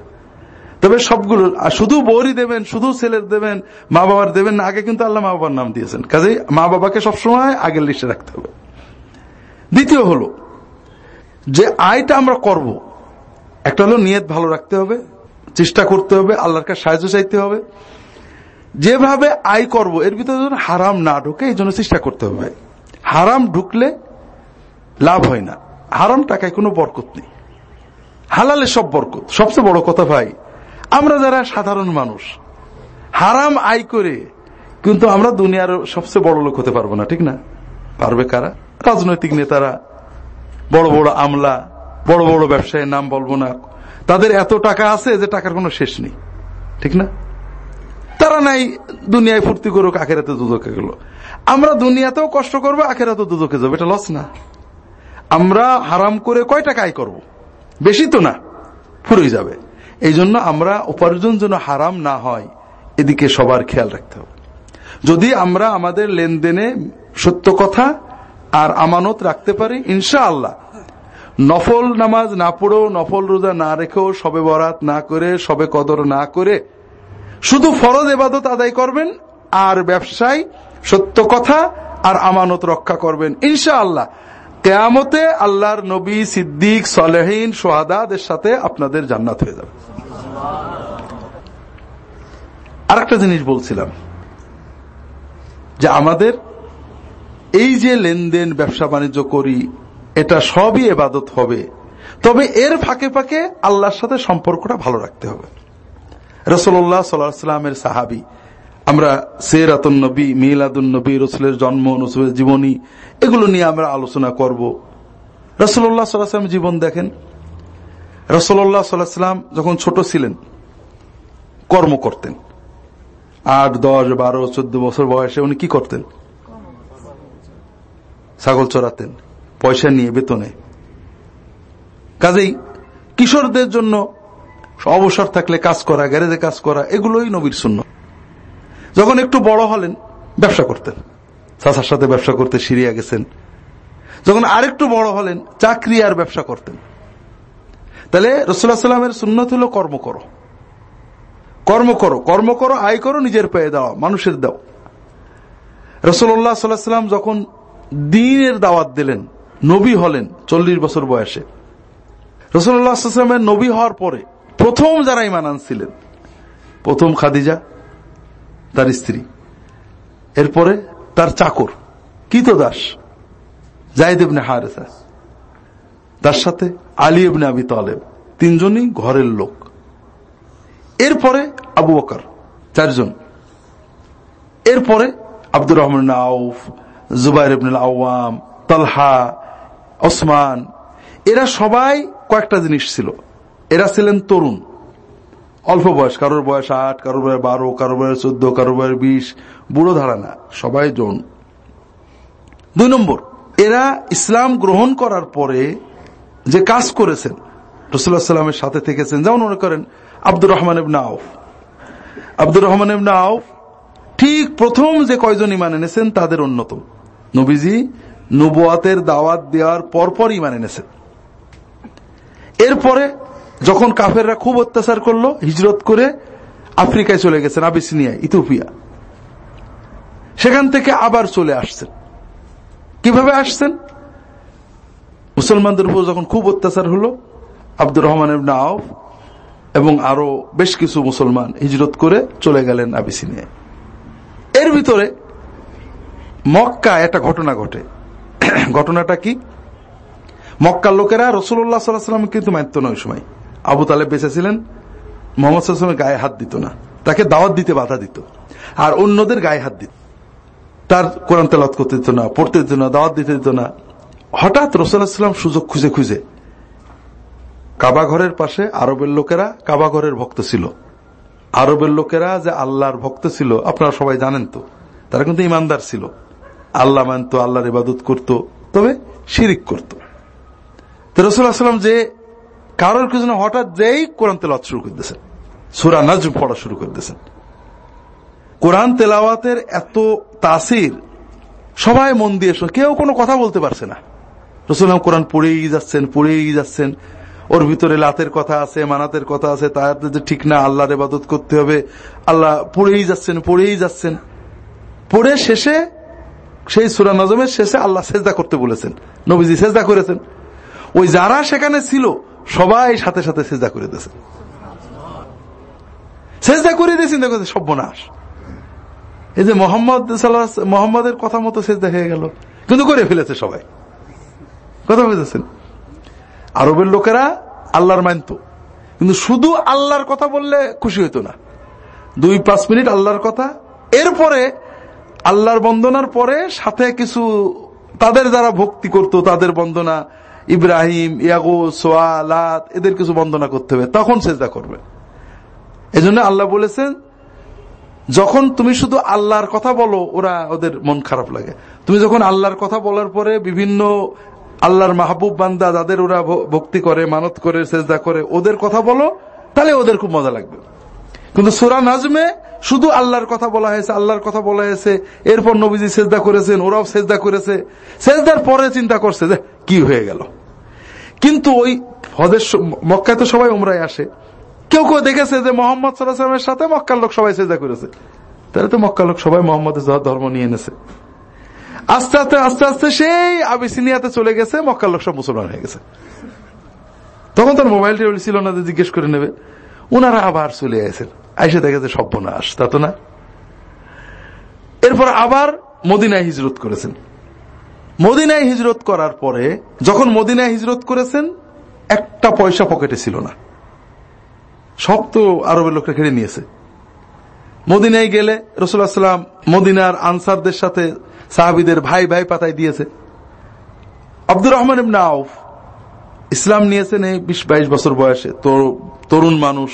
A: তবে সবগুলো শুধু বৌরি দেবেন, শুধু ছেলের দেবেন মা বাবার দেবেন না, আগে কিন্তু আল্লাহ মা বাবার নাম দিয়েছেন। কাজেই মা বাবাকে সবসময় আগের লিস্টে রাখতে হবে। দ্বিতীয় হলো, যে আয়টা আমরা করব, একটা হলো নিয়ত ভালো রাখতে হবে, চেষ্টা করতে হবে, আল্লাহর কাছে সাহায্য চাইতে হবে। যেভাবে আয় করব, এর ভিতরে যেন হারাম না ঢুকে, এই জন্য চেষ্টা করতে হবে হারাম ঢুকলে লাভ হয় না। হারাম টাকায় কোনো বরকত নেই। হালালে সব বরকত। সবচেয়ে বড় কথা ভাই, আমরা যারা সাধারণ মানুষ, হারাম আয় করে কিন্তু আমরা দুনিয়ার সবচেয়ে বড় লোক হতে পারব না, ঠিক না? পারবে কারা? রাজনৈতিক নেতারা, বড় বড় আমলা, বড় বড় ব্যবসায়ীর নাম বলব না। তাদের এত টাকা আছে যে টাকার কোনো শেষ নেই। ঠিক না? তারা নাই দুনিয়ায় ফুর্তি করুক, আখেরাতে দুদকে গেল। আমরা দুনিয়াতেও কষ্ট করব আখেরাতে দুদকে যাব। এটা লস না। আমরা হারাম করে কয় টাকা আয় করব? বেশি তো না। ফুরে যাবে। এই জন্য আমরা উপার্জন যেন হারাম না হয়, এদিকে সবার খেয়াল রাখতে হবে। যদি আমরা আমাদের লেনদেনে সত্য কথা আর আমানত রাখতে পারি ইনশা আল্লাহ নফল নামাজ না পড়েও নফল রোজা না রেখেও সবে বরাত না করে, সবে কদর না করে। শুধু ফরজ এবাদত আদায় করবেন, আর ব্যবসায় সত্য কথা, আর আমানত রক্ষা করবেন ইনশা আল্লাহ কেয়ামতে আল্লাহর নবী সিদ্দিক, সলেহীন, সোহাদাদের সাথে আপনাদের জান্নাত হয়ে যাবে। আর একটা জিনিস বলছিলাম, যে আমাদের এই যে লেনদেন, ব্যবসা বাণিজ্য করি, এটা সবই এবাদত হবে। তবে এর ফাঁকে ফাঁকে আল্লাহর সাথে সম্পর্কটা ভালো রাখতে হবে। রসল্লাহ সাল্লামের সাহাবি, আমরা সেরাতুন নবী, মিলাদুন নবী, রসুলের জন্ম, রসুলের জীবনী, এগুলো নিয়ে আমরা আলোচনা করব। রসল্লাহ সাল্লাহাম জীবন দেখেন। রসল্লাহ সাল্লাহাম যখন ছোট ছিলেন, কর্ম করতেন। আট, দশ, বারো, চোদ্দ বছর বয়সে উনি কি করতেন? ছাগল চড়াতেন, পয়সা নিয়ে বেতনে। কাজেই কিশোরদের জন্য অবসর থাকলে কাজ করা, গ্যারেজে কাজ করা, এগুলোই নবীর শূন্য যখন একটু বড় হলেন, ব্যবসা করতেন। চাষার সাথে ব্যবসা করতে সিরিয়া গেছেন। যখন আরেকটু বড় হলেন, চাকরি আর ব্যবসা করতেন। তাহলে রসুল্লাহ সাল্লামের সুন্নত হল কর্ম করো। কর্ম করো কর্ম করো, আয় করো, নিজের পায়ে দাও, মানুষের দাও। রসল্লাহ সাল্লাহ সাল্লাম যখন দিনের দাওয়াত দিলেন, নবী হলেন চল্লিশ বছর বয়সে। রসুল্লাহামের নবী হওয়ার পরে প্রথম যারা ইমান আনছিলেন, প্রথম খাদিজা, তার স্ত্রী, এরপরে তার চাকর কিত দাস জায়দেবনে হারেসা, তার সাথে আলী এবনে আবি তালেব, তিনজনই ঘরের লোক। এরপরে আবু বকর, চারজন। এরপরে আব্দুর রহমান আউফ জুবাইর ইবনুল আওয়াম, তালহা, ওসমান, এরা সবাই কয়েকটা জিনিস ছিল। এরা ছিলেন তরুণ। অল্প বয়স, কারোর বয়স আট, কারোর বয়স বারো, কারোর বয়স চোদ্দ, কারোর বয়স বিশ, বুড়ো ধারা না সবাই জন দুই নম্বর, এরা ইসলাম গ্রহণ করার পরে যে কাজ করেছেন রসুল্লাহ সাথে থেকেছেন, যেমন মনে করেন আব্দুর রহমান ইবনা আউফ। আব্দুর রহমান ইবনা আউফ ঠিক প্রথম যে কয়জন ইমান এনেছেন, তাদের অন্যতম। নবীজি নবুয়াতের দাওয়াত দেওয়ার পরপর ইমান এনেছেন এরপরে যখন কাফেররা খুব অত্যাচার করল, হিজরত করে আফ্রিকায় চলে গেছেন আবিসিনিয়া ইথোপিয়া সেখান থেকে আবার চলে আসছেন। কীভাবে আসছেন? মুসলমানদের উপর যখন খুব অত্যাচার হলো, আব্দুর রহমান আউফ এবং আরও বেশ কিছু মুসলমান হিজরত করে চলে গেলেন আবিসিনিয়ায়। এর ভিতরে মক্কা, একটা ঘটনা ঘটে। ঘটনাটা কি? মক্কার লোকেরা রসুল্লাহ সাল্লাম কিন্তু মানত না ওই সময়। আবু তালেব বেঁচে ছিলেন, মোহাম্মদ সাল্লামের গায়ে হাত দিত না। তাকে দাওয়াত দিতে বাধা দিত। আর অন্যদের গায়ে হাত দিত। তার কোরআন তেলাত করতে দিত না, পড়তে দিত না, দাওয়াত দিতে দিত না। হঠাৎ রসুল্লাহাম সুযোগ খুঁজে খুঁজে কাবা ঘরের পাশে আরবের লোকেরা কাবা ঘরের ভক্ত ছিল। আরবের লোকেরা যে আল্লাহর ভক্ত ছিল, আপনারা সবাই জানেন তো, তারা কিন্তু ইমানদার ছিল। আল্লাহ মানত, আল্লাহর ইবাদত করত, তবে শিরিক করত। রসুল্লাহাম যে কারোর কিছু হঠাৎ যেই কোরআন তেলাওয়াত শুরু করে দিয়েছেন, সুরা নাজম পড়া শুরু করে দিয়েছেন, কোরআন তেলাওয়াতের এত তাসির সবাই মন দিয়ে কেউ কোনো কথা বলতে পারছে না। রসুল্লাম কোরআন পড়েই যাচ্ছেন পড়েই যাচ্ছেন, ওর ভিতরে লাতের কথা আছে, মানাতের কথা আছে, তার যে ঠিক না, আল্লাহর ইবাদত করতে হবে, আল্লাহ পড়েই যাচ্ছেন পড়েই যাচ্ছেন। পড়ে শেষে সেই সুরা নজমের শেষে আল্লাহ সেজদা করতে বলেছেন। নবীজি সেজদা করেছেন। ওই যারা সেখানে ছিল, সবাই সাথে সাথে সেজদা করে দিয়েছেন। সেজদা করে দিয়েছেন, দেখো সর্বনাশ। এই যে মোহাম্মদ মোহাম্মদের কথা মতো সেজদা হয়ে গেল। কিন্তু করে ফেলেছে সবাই। কথা বুঝেছেন? আরবের লোকেরা আল্লাহর মানত। কিন্তু শুধু আল্লাহর কথা বললে খুশি হইতো না। দুই পাঁচ মিনিট আল্লাহর কথা, এরপরে আল্লাহর বন্দনার পরে সাথে কিছু তাদের যারা ভক্তি করত, তাদের বন্দনা, ইব্রাহিম ইয়াগো সোয়ালাত এদের কিছু বন্দনা করতে হবে। তখন চেষ্টা করবে। এজন্য আল্লাহ বলেছেন, যখন তুমি শুধু আল্লাহর কথা বলো, ওরা ওদের মন খারাপ লাগে। তুমি যখন আল্লাহর কথা বলার পরে বিভিন্ন আল্লাহর মাহবুব বান্দা, যাদের ওরা ভক্তি করে, মানত করে চেষ্টা করে, ওদের কথা বলো, তাহলে ওদের খুব মজা লাগবে। কিন্তু সুরা নাজমে শুধু আল্লাহর কথা বলা হয়েছে, আল্লাহর কথা বলা হয়েছে। এরপর নবীজি সেজদা করেছেন, ওরাও সেজদা করেছে। সেজদার পরে চিন্তা করছে যে, কি হয়ে গেল? কিন্তু ওই হজের মক্কায় তো সবাই উমরায় আসে। কেউ কেউ দেখেছে যে মোহাম্মদ সাল্লাহামের সাথে মক্কার লোক সবাই সেজদা করেছে। তাহলে তো মক্কার লোক সবাই মোহাম্মদের ধর্ম নিয়ে এনেছে। আস্তে আস্তে আস্তে আস্তে সেই আবিসিনিয়াতে চলে গেছে, মক্কার লোক সব মুসলমান হয়ে গেছে। তখন তার মোবাইল টেবিল ছিল না যে জিজ্ঞেস করে নেবে। ওনারা আবার চলে আসেন আইসে দেখে যে সব্যনাশ তা তো না? এরপর আবার মদিনায় হিজরত করেছেন। মদিনায় হিজরত করার পরে যখন মদিনায় হিজরত করেছেন, একটা পয়সা পকেটে ছিল না। সব তো আরবের লোকরা খেড়ে নিয়েছে। মদিনায় গেলে রসুল্লাহ সাল্লাম মদিনার আনসারদের সাথে সাহাবিদের ভাই ভাই পাতায় দিয়েছে। আব্দুর রহমান ইবনা আউফ ইসলাম নিয়েছেন এই বিশ বাইশ বছর বয়সে। তরুণ মানুষ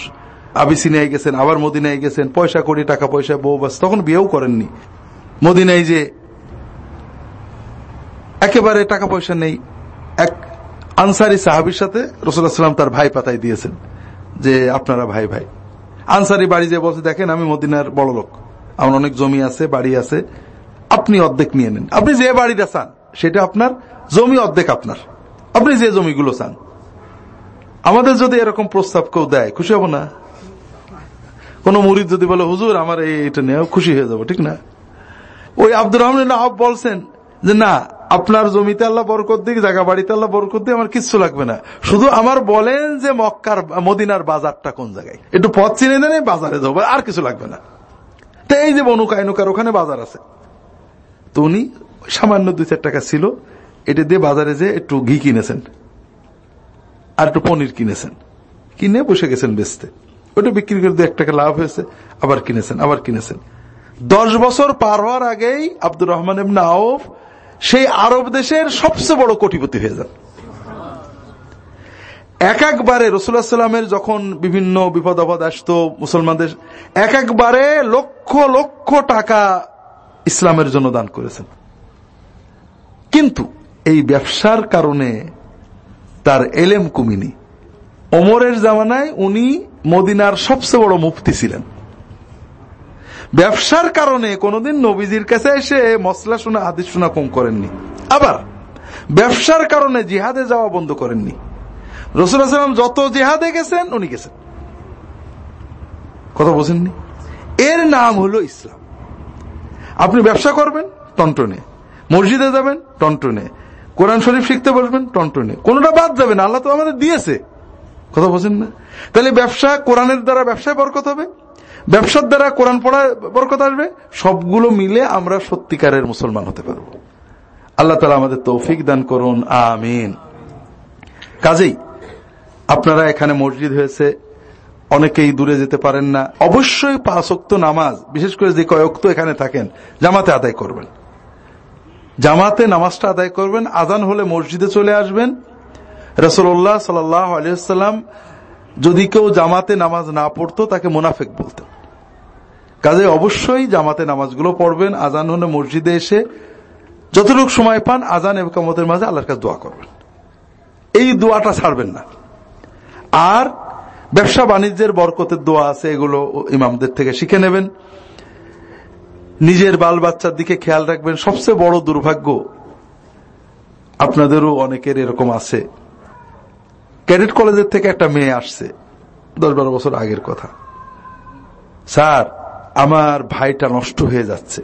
A: আবিসিনায় গেছেন, আবার মদিনায় গেছেন, পয়সা করি টাকা পয়সা বউ বাস, তখন বিয়েও করেননি। মদিনায় যে একেবারে টাকা পয়সা নেই। এক আনসারি সাহাবির সাথে রসুল্লাহাম তার ভাই পাতাই দিয়েছেন, যে আপনারা ভাই ভাই। আনসারি বাড়ি যে বলছে, দেখেন, আমি মদিনার বড় লোক। আমার অনেক জমি আছে, বাড়ি আছে। আপনি অর্ধেক নিয়ে নেন। আপনি যে বাড়িটা চান, সেটা আপনার, জমি অর্ধেক আপনার। আপনি যে জমিগুলো চান। আমাদের যদি এরকম প্রস্তাব কেউ দেয়, খুশি হব না? কোন মুরিদ যদি বলে, হুজুর, আমার এইটা নিয়ে খুশি হয়ে যাব, ঠিক না? ওই আব্দুর রহমান বলছেন যে, না, আপনার জমিতে আল্লাহ বরকত দিক, জায়গা বাড়িতে আল্লাহ বরকত দিক, আমার কিচ্ছু লাগবে না। শুধু আমার বলেন যে, মক্কার, মদিনার বাজারটা কোন জায়গায়। একটু পথ চিনে দেন বাজারে যাব, আর কিছু লাগবে না। তো এই যে বনুকা এনুকার ওখানে বাজার আছে। তো উনি সামান্য দুই চার টাকা ছিল, এটা দিয়ে বাজারে যে একটু ঘি কিনেছেন, আর একটু পনির কিনেছেন। কিনে বসে গেছেন বেচতে। ওটা বিক্রি করে দিয়ে এক টাকা লাভ হয়েছে, আবার কিনেছেন আবার কিনেছেন। দশ বছর পার হওয়ার আগেই আব্দুর রহমান এমন আউফ সেই আরব দেশের সবচেয়ে বড় কোটিপতি হয়ে যান। এক একবারে রসুল্লাহ সাল্লামের যখন বিভিন্ন বিপদ আপদ আসত মুসলমানদের এক একবারে লক্ষ লক্ষ টাকা ইসলামের জন্য দান করেছেন। কিন্তু এই ব্যবসার কারণে তার এলেম কমিনি। ওমরের জামানায় উনি মদিনার সবচেয়ে বড় মুফতি ছিলেন। ব্যবসার কারণে কোনদিন নবীজির কাছে এসে মশলা শোনা, হাদিস শোনা কম করেননি। আবার ব্যবসার কারণে জিহাদে যাওয়া বন্ধ করেননি। রসুলাম যত জিহাদে গেছেন, উনি গেছেন। কথা বোঝেননি? এর নাম হলো ইসলাম। আপনি ব্যবসা করবেন, টন্টনে। মসজিদে যাবেন, টন্টনে। কোরআন শরীফ শিখতে বসবেন, টন্টনে। কোনটা বাদ যাবেন আল্লাহ তো আমাদের দিয়েছে। কথা বোঝেন না? তাহলে ব্যবসা কোরআনের দ্বারা ব্যবসায় বরকত হবে? ব্যবসার দ্বারা কোরআন পড়ায় বরকত আসবে? সবগুলো মিলে আমরা সত্যিকারের মুসলমান হতে পারব। আল্লাহ তালা আমাদের তৌফিক দান করুন। আমিন। কাজেই, আপনারা এখানে মসজিদ হয়েছে, অনেকেই দূরে যেতে পারেন না। অবশ্যই পাঁচক্ত নামাজ, বিশেষ করে যে কয়ক্ত এখানে থাকেন, জামাতে আদায় করবেন। জামাতে নামাজটা আদায় করবেন আজান হলে মসজিদে চলে আসবেন। রসল্লাহ সাল্লাহ আলিয়াল্লাম যদি কেউ জামাতে নামাজ না পড়তো, তাকে মুনাফেক বলতেন কাজে অবশ্যই জামাতে নামাজগুলো পড়বেন, আজান হলে মসজিদে এসে যতটুকু সময় পান, আজান এবং কামতের মাঝে আল্লাহর কাছে দোয়া করবেন। এই দোয়াটা ছাড়বেন না। আর ব্যবসা বাণিজ্যের বরকতের দোয়া আছে, এগুলো ইমামদের থেকে শিখে নেবেন। নিজের বাল বাচ্চার দিকে খেয়াল রাখবেন। সবচেয়ে বড় দুর্ভাগ্য আপনাদেরও অনেকের এরকম আছে। ক্যাডেট কলেজের থেকে একটা মেয়ে আসছে দশ বারো বছর আগের কথা। স্যার, আমার ভাইটা নষ্ট হয়ে যাচ্ছে।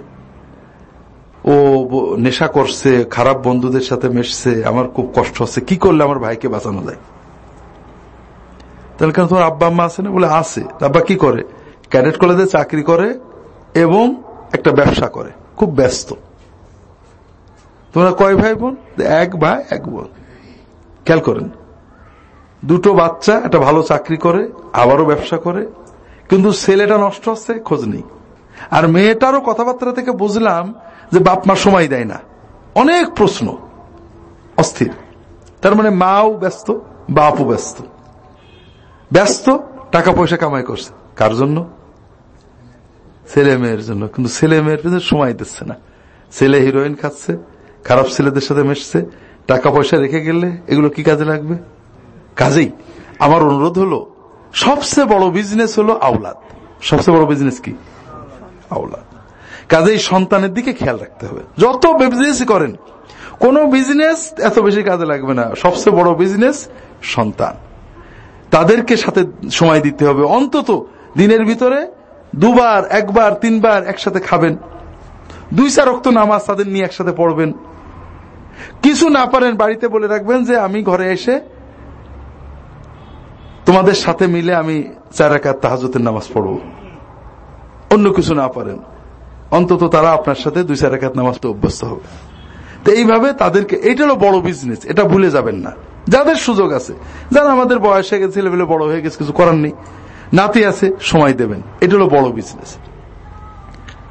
A: ও নেশা করছে, খারাপ বন্ধুদের সাথে মেশছে, আমার খুব কষ্ট হচ্ছে। কি করলে আমার ভাইকে বাঁচানো যায়? তাহলে কেন তোমার আব্বা আম্মা আছে না? বলে, আছে। আব্বা কি করে? ক্যাডেট কলেজে চাকরি করে এবং একটা ব্যবসা করে। খুব ব্যস্ত। তোমরা কয় ভাই বোন? এক ভাই, এক বোন। খেয়াল করেন। দুটো বাচ্চা, একটা ভালো চাকরি করে, আবারও ব্যবসা করে, কিন্তু ছেলেটা নষ্ট হচ্ছে, খোঁজ নেই। আর মেয়েটারও কথাবার্তা থেকে বুঝলাম যে বাপ মা সময় দেয় না। অনেক প্রশ্ন, অস্থির। তার মানে মাও ব্যস্ত, বাপও ব্যস্ত। ব্যস্ত, টাকা পয়সা কামাই করছে। কার জন্য? ছেলে মেয়ের জন্য। কিন্তু ছেলে মেয়ের পিছনে সময় দিচ্ছে না। ছেলে হিরোইন খাচ্ছে, খারাপ ছেলেদের সাথে মেশছে, টাকা পয়সা রেখে গেলে এগুলো কি কাজে লাগবে? কাজেই আমার অনুরোধ হলো, সবচেয়ে বড় বিজনেস হলো আওলাদ। সবচেয়ে বড় বিজনেস কি? আওলাদ। কাজেই সন্তানের দিকে খেয়াল রাখতে হবে। যত বিজনেস করেন, কোন বিজনেস এত বেশি কাজে লাগবে না। সবচেয়ে বড় বিজনেস সন্তান। তাদেরকে সাথে সময় দিতে হবে। অন্তত দিনের ভিতরে দুবার, একবার, তিনবার একসাথে খাবেন। দুই চার রক্ত নামাজ তাদের নিয়ে একসাথে পড়বেন। কিছু না পারেন বাড়িতে বলে রাখবেন যে, আমি ঘরে এসে তোমাদের সাথে মিলে আমি চার একাত তাহাজতের নামাজ পড়ব। অন্য কিছু না পারেন। অন্তত তারা আপনার সাথে দুই চার একাত নামাজ তো অভ্যস্ত হবে। তো এইভাবে তাদেরকে এটা হলো বড় বিজনেস এটা ভুলে যাবেন না। যাদের সুযোগ আছে, যারা আমাদের বয়স হয়ে গেছে ছেলেবেলে বড় হয়ে গেছে, কিছু করার নেই। নাতি আছে, সময় দেবেন। এটা হলো বড় বিজনেস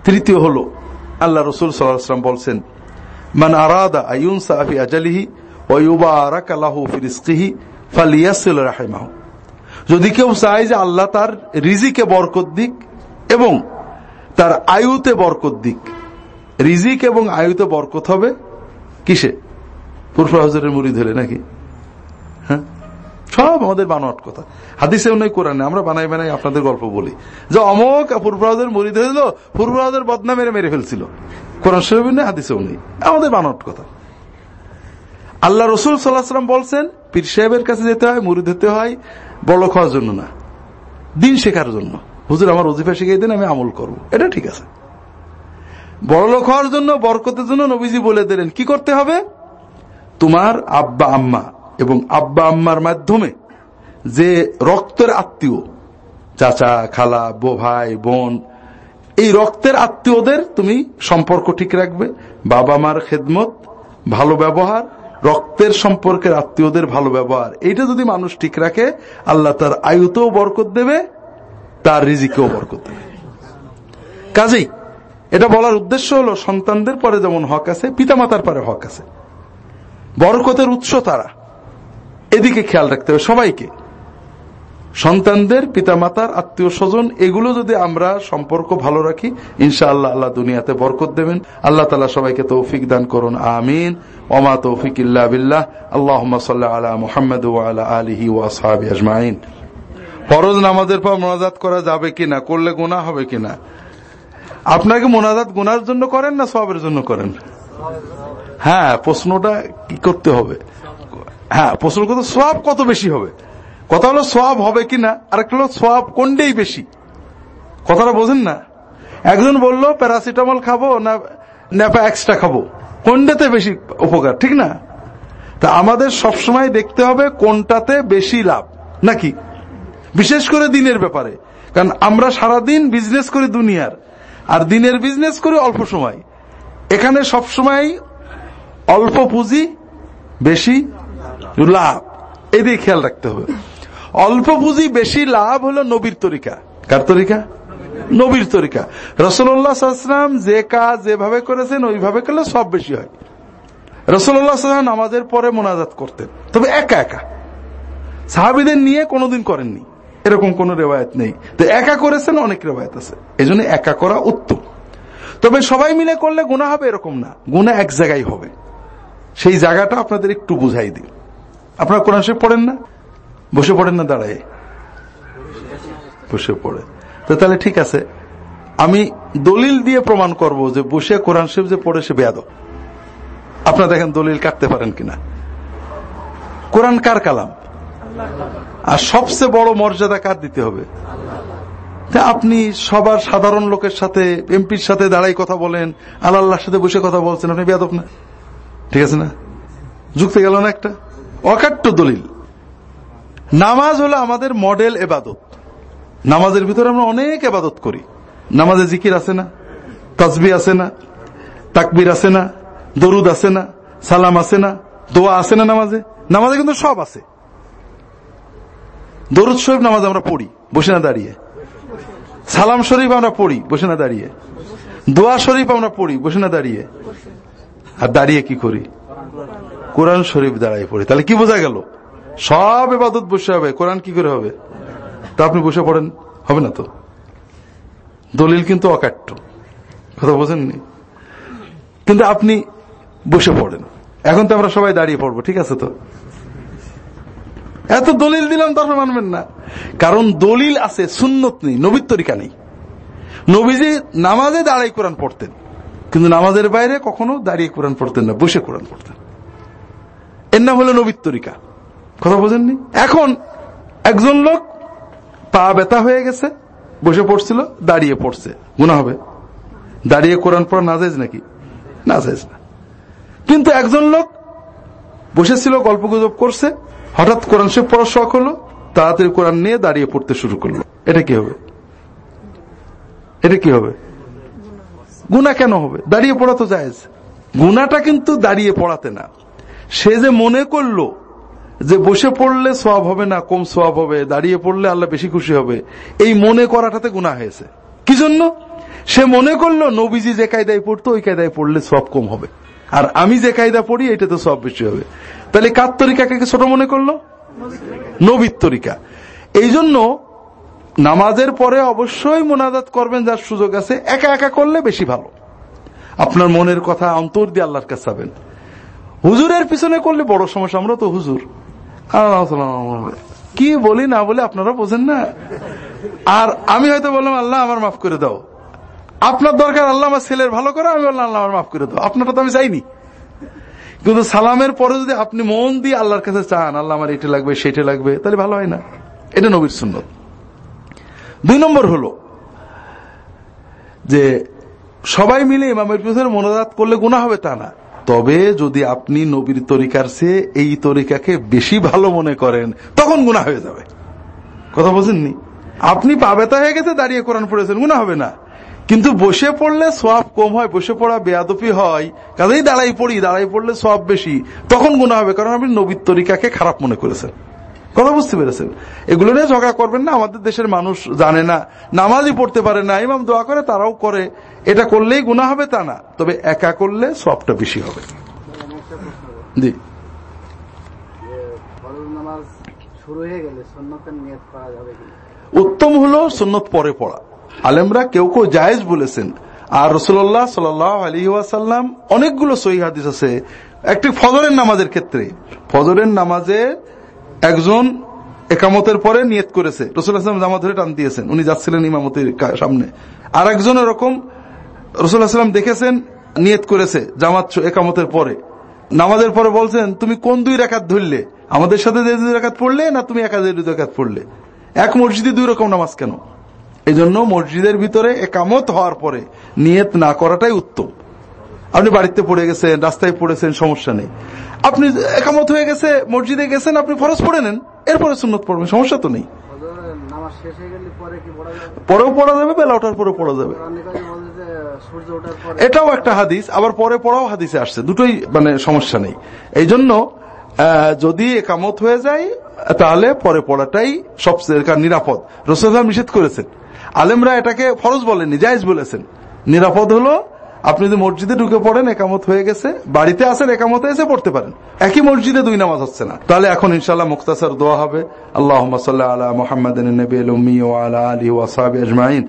A: তৃতীয় হলো, আল্লাহ রসুল সাল্লাম বলছেন, মান আরাদা আইউন সাফি আজালিহি ওয়ুবারাক আল্লাহু ফিরিস্কিহি ফালিয়াসিল রাহেমাহু। যদি কেউ চায় যে আল্লাহ তার রিজিকে বরকত দিক এবং তার আয়ুতে বরকত দিক, রিজিক এবং আয়ুতে বরকত হবে কিসে? পুরফা হজরের মুড়ি ধরে নাকি? হ্যাঁ? সব আমাদের বানোয়াট কথা। হাদিসেও নেই, কোরআনে। আমরা বানাই বানাই আপনাদের গল্প বলি। যে অমক পূর্বরাজের মুড়ি ধরে দিল পূর্বরাজের বদনা মেরে মেরে ফেলছিল। কোরআন শরীফ নেই হাদিসেও নেই। আমাদের বানোয়াট কথা। আল্লাহ রসুল সাল্লাহাম বলছেন, পীর সাহেবের কাছে যেতে হয়, মুড়ি ধরতে হয়। বড় খাওয়ার জন্য না। দিন শেখার জন্য। হুজুর, আমার অজিফা শিখিয়ে দেন, আমি আমল করব। এটা ঠিক আছে। বড় লোক হওয়ার জন্য, বরকতের জন্য নবীজি বলে দিলেন, কি করতে হবে? তোমার আব্বা, আম্মা এবং আব্বা, আম্মার মাধ্যমে যে রক্তের আত্মীয়, চাচা, খালা বো ভাই, বোন, এই রক্তের আত্মীয়দের তুমি সম্পর্ক ঠিক রাখবে বাবা মার খেদমত, ভালো ব্যবহার রক্তের সম্পর্কের আত্মীয়দের ভালো ব্যবহার। এইটা যদি মানুষ ঠিক রাখে, আল্লাহ তার আয়ুতেও বরকত দেবে, তার রিজিকেও বরকত দেবে। কাজেই এটা বলার উদ্দেশ্য হলো, সন্তানদের পরে যেমন হক আছে, পিতামাতার পরে হক আছে। বরকতের উৎস তারা। এদিকে খেয়াল রাখতে হবে সবাইকে। সন্তানদের পিতামাতার আত্মীয় স্বজন, এগুলো যদি আমরা সম্পর্ক ভালো রাখি, ইনশাআল্লাহ আল্লাহ দুনিয়াতে বরকত দেবেন। আল্লাহ তালা সবাইকে তৌফিক দান করুন, আমিন। ওমা তৌফিক ইল্লা বিল্লাহ। আল্লাহ সাল্লাহ আলা মোহাম্মদ আলা আলিহি ওয়াসাবি আজমাইন। ফরজ নামাজের পর মোনাজাত করা যাবে কিনা, করলে গুণা হবে কিনা? আপনাকে মোনাজাত গুনার জন্য করেন না সবের জন্য করেন? হ্যাঁ প্রশ্নটা কি করতে হবে? হ্যাঁ প্রশ্ন করতে সব কত বেশি হবে? কথা হলো সব হবে কিনা আর একটা হলো সব কোনটাই বেশি? কথাটা বোঝেন না? একজন বলল, প্যারাসিটামল খাব না ন্যাপা এক্সট্রা খাব। কোনটাতে বেশি উপকার, ঠিক না? তা আমাদের সবসময় দেখতে হবে কোনটাতে বেশি লাভ, নাকি? বিশেষ করে দিনের ব্যাপারে, কারণ আমরা সারাদিন বিজনেস করি দুনিয়ার, আর দিনের বিজনেস করি অল্প সময়। এখানে সব সময় অল্প পুঁজি, বেশি লাভ এদিকে খেয়াল রাখতে হবে। অল্প পুঁজি বেশি লাভ হলো নবীর তরিকা। কার তরিকা? নবীর তরিকা। রসুল্লাহাম যে কাজ যেভাবে করেছেন, ওইভাবে করলে সব বেশি হয়। রসুল্লাহ নামাজের পরে মোনাজাত করতেন। তবে একা একা। সাহাবিদের নিয়ে কোনোদিন করেননি। এরকম কোন রেওয়ায়ত নেই। তো একা করেছেন, অনেক রেওয়ায়ত আছে। এই জন্য একা করা উত্তম। তবে সবাই মিলে করলে গুণা হবে এরকম না। গুণা এক জায়গায় হবে। সেই জায়গাটা আপনাদের একটু বুঝাই দিই। আপনারা কোরআন শরীফ পড়েন না? বসে পড়েন না দাঁড়ায় বসে পড়ে। তো তাহলে ঠিক আছে। আমি দলিল দিয়ে প্রমাণ করব যে বসে কোরআন শরীফ যে পড়ে সে বেয়াদ আপনারা দেখেন দলিল কাটতে পারেন কিনা। কোরআন কার কালাম? আর সবচেয়ে বড় মর্যাদা কার দিতে হবে? আপনি সবার সাধারণ লোকের সাথে, এমপির সাথে দাঁড়াই কথা বলেন, আল্লাহর সাথে বসে কথা বলছেন, আপনি বেয়াদব না। ঠিক আছে না? যুক্তে গেল না একটা? অকাট্য দলিল। নামাজ হলো আমাদের মডেল এবাদত। নামাজের ভিতরে আমরা অনেক এবাদত করি। নামাজে জিকির আছে না? তসবি আছে না? তাকবির আছে না? দরুদ আছে না? সালাম আছে না? দোয়া আছে না নামাজে? নামাজে কিন্তু সব আছে। দরুদ শরীফ নামাজ আমরা পড়ি, বসে না দাঁড়িয়ে। সালাম শরীফ আমরা পড়ি, বসে না দাঁড়িয়ে। দোয়া শরীফ আমরা পড়ি, বসে না দাঁড়িয়ে। আর দাঁড়িয়ে কি করি? কোরআন শরীফ দাঁড়াই পড়ি। তাহলে কি বোঝা গেল? সব এবাদত বসে হবে। কোরআন কি করে হবে? তা আপনি বসে পড়েন, হবে না তো? দলিল কিন্তু অকাট্য। কথা বোঝেননি? কিন্তু আপনি বসে পড়েন। এখন তো আমরা সবাই দাঁড়িয়ে পড়ব, ঠিক আছে তো? এত দলিল দিলাম, তারপর মানবেন না। কারণ দলিল আছে, সুন্নত নেই, নবীর তরিকা নেই। নবীজি নামাজে দাঁড়াই কোরআন পড়তেন। কিন্তু নামাজের বাইরে কখনো দাঁড়িয়ে কোরআন পড়তেন না, বসে কোরআন পড়তেন। এর নাম হলো নবীর তরিকা। কথা বোঝেননি? এখন একজন লোক পা ব্যথা হয়ে গেছে, বসে পড়ছিল, দাঁড়িয়ে পড়ছে। গুণা হবে। দাঁড়িয়ে কোরআন পড়া না যাইজ নাকি? না যাইজ না। কিন্তু একজন লোক বসেছিল গল্প গুজব করছে, হঠাৎ কোরআন সে পড়ার শখ হলো, তাড়াতাড়ি কোরআন নিয়ে দাঁড়িয়ে পড়তে শুরু করল। এটা কি হবে? এটা কি হবে? গুণা কেন হবে? দাঁড়িয়ে পড়া তো যায় গুণাটা কিন্তু দাঁড়িয়ে পড়াতে না। সে যে মনে করল যে বসে পড়লে সব হবে না, কম সব হবে, দাঁড়িয়ে পড়লে আল্লাহ বেশি খুশি হবে। এই মনে করাটাতে গুণা হয়েছে। কি জন্য? সে মনে করল, নবীজি যে কায়দায় পড়তো, ওই কায়দায় পড়লে সব কম হবে। আর আমি যে কায়দা পড়ি, এটাতে সব বেশি হবে। তাহলে কার তরিকাকে ছোট মনে করল? নবীর তরিকা। এই জন্য নামাজের পরে অবশ্যই মোনাজাত করবেন, যার সুযোগ আছে, একা একা করলে বেশি ভালো। আপনার মনের কথা অন্তর দিয়ে আল্লাহর কাছে হুজুরের পিছনে করলে বড় সমস্যা, আমরা তো হুজুর। কি বলি না বলে আপনারা বোঝেন না? আর আমি হয়তো বললাম, আল্লাহ আমার মাফ করে দাও। আপনার দরকার, আল্লাহ আমার ছেলের ভালো করে, আমি বললাম, আল্লাহ আমার মাফ করে দাও। আপনারটা তো আমি চাইনি। কিন্তু সালামের পরে যদি আপনি মন দিয়ে আল্লাহর কাছে চান, আল্লাহ আমার এটা লাগবে, সেটা লাগবে, তাহলে ভালো হয় না। এটা নবীর সুন্নত। দুই নম্বর হলো যে সবাই মিলে ইমামের পিছনে মনোজাত করলে গুণা হবে তা না। তবে যদি আপনি নবীর তরিকার সে এই তরিকাকে বেশি ভালো মনে করেন, তখন গুণা হয়ে যাবে। কথা বোঝেননি? আপনি পাবেতা হয়ে গেছে, দাঁড়িয়ে কোরআন পড়েছেন গুণা হবে না। কিন্তু বসে পড়লে সব কম হয়, বসে পড়া বেয়াদপি হয়, কাজেই দাঁড়াই পড়ি, দাঁড়াই পড়লে সব বেশি, তখন গুণা হবে, কারণ আপনি নবীর তরিকাকে খারাপ মনে করেছেন। কথা বুঝতে পেরেছেন? এগুলো নিয়ে ঝগড়া করবেন না আমাদের দেশের মানুষ জানে না নামাজই পড়তে পারে না ইমাম দোয়া করে তারাও করে। এটা করলেই গুণা হবে তা না তবে একা করলে সবটা বেশি হবে। জি। উত্তম হলো সুন্নত পরে পড়া। আলেমরা কেউ কেউ জায়েজ বলেছেন আর রসুল্লাহ সাল আলী ওয়াসাল্লাম অনেকগুলো সহি হাদিস আছে একটি ফজরের নামাজের ক্ষেত্রে। ফজরের নামাজে একজন একামতের পরে নিয়ত করেছে। রসুল আসলাম জামা ধরে টান দিয়েছেন। উনি যাচ্ছিলেন ইমামতির সামনে। আর একজন এরকম রসুল আসলাম দেখেছেন, নিয়ত করেছে জামাত একামতের পরে। নামাজের পরে বলছেন, তুমি কোন দুই রেখাত ধরলে? আমাদের সাথে দুই রেখাত পড়লে না তুমি একা দুই রেখাত পড়লে? এক মসজিদে দুই রকম নামাজ কেন? এই জন্য মসজিদের ভিতরে একামত হওয়ার পরে নিয়ত না করাটাই উত্তম। আপনি বাড়িতে পড়ে গেছেন, রাস্তায় পড়েছেন, সমস্যা নেই। আপনি একামত হয়ে গেছে, মসজিদে গেছেন, আপনি ফরজ পড়ে নেন, এরপরে সুন্নত পড়বেন, সমস্যা তো নেই। পরেও পড়া যাবে, বেলা ওঠার পরে পড়া যাবে। এটাও একটা হাদিস, আবার পরে পড়াও হাদিসে আসছে, দুটোই মানে সমস্যা নেই। এই জন্য যদি একামত হয়ে যায়, তাহলে পরে পড়াটাই সবচেয়ে নিরাপদ। রসুল নিষেধ করেছেন। আলেমরা এটাকে ফরজ বলেননি, জায়জ বলেছেন। নিরাপদ হলো আপনি যদি মসজিদে ঢুকে পড়েন, একামত হয়ে গেছে, বাড়িতে আসেন একামত এসে পড়তে পারেন। একই মসজিদে দুই নামাজ হচ্ছে না। তাহলে এখন ইনশাল্লাহ মুক্তাসার দোয়া হবে। আল্লাহ সাল্লাহ আলা মোহাম্মদ নবী আলী ওয়াসাবি আজমাইন।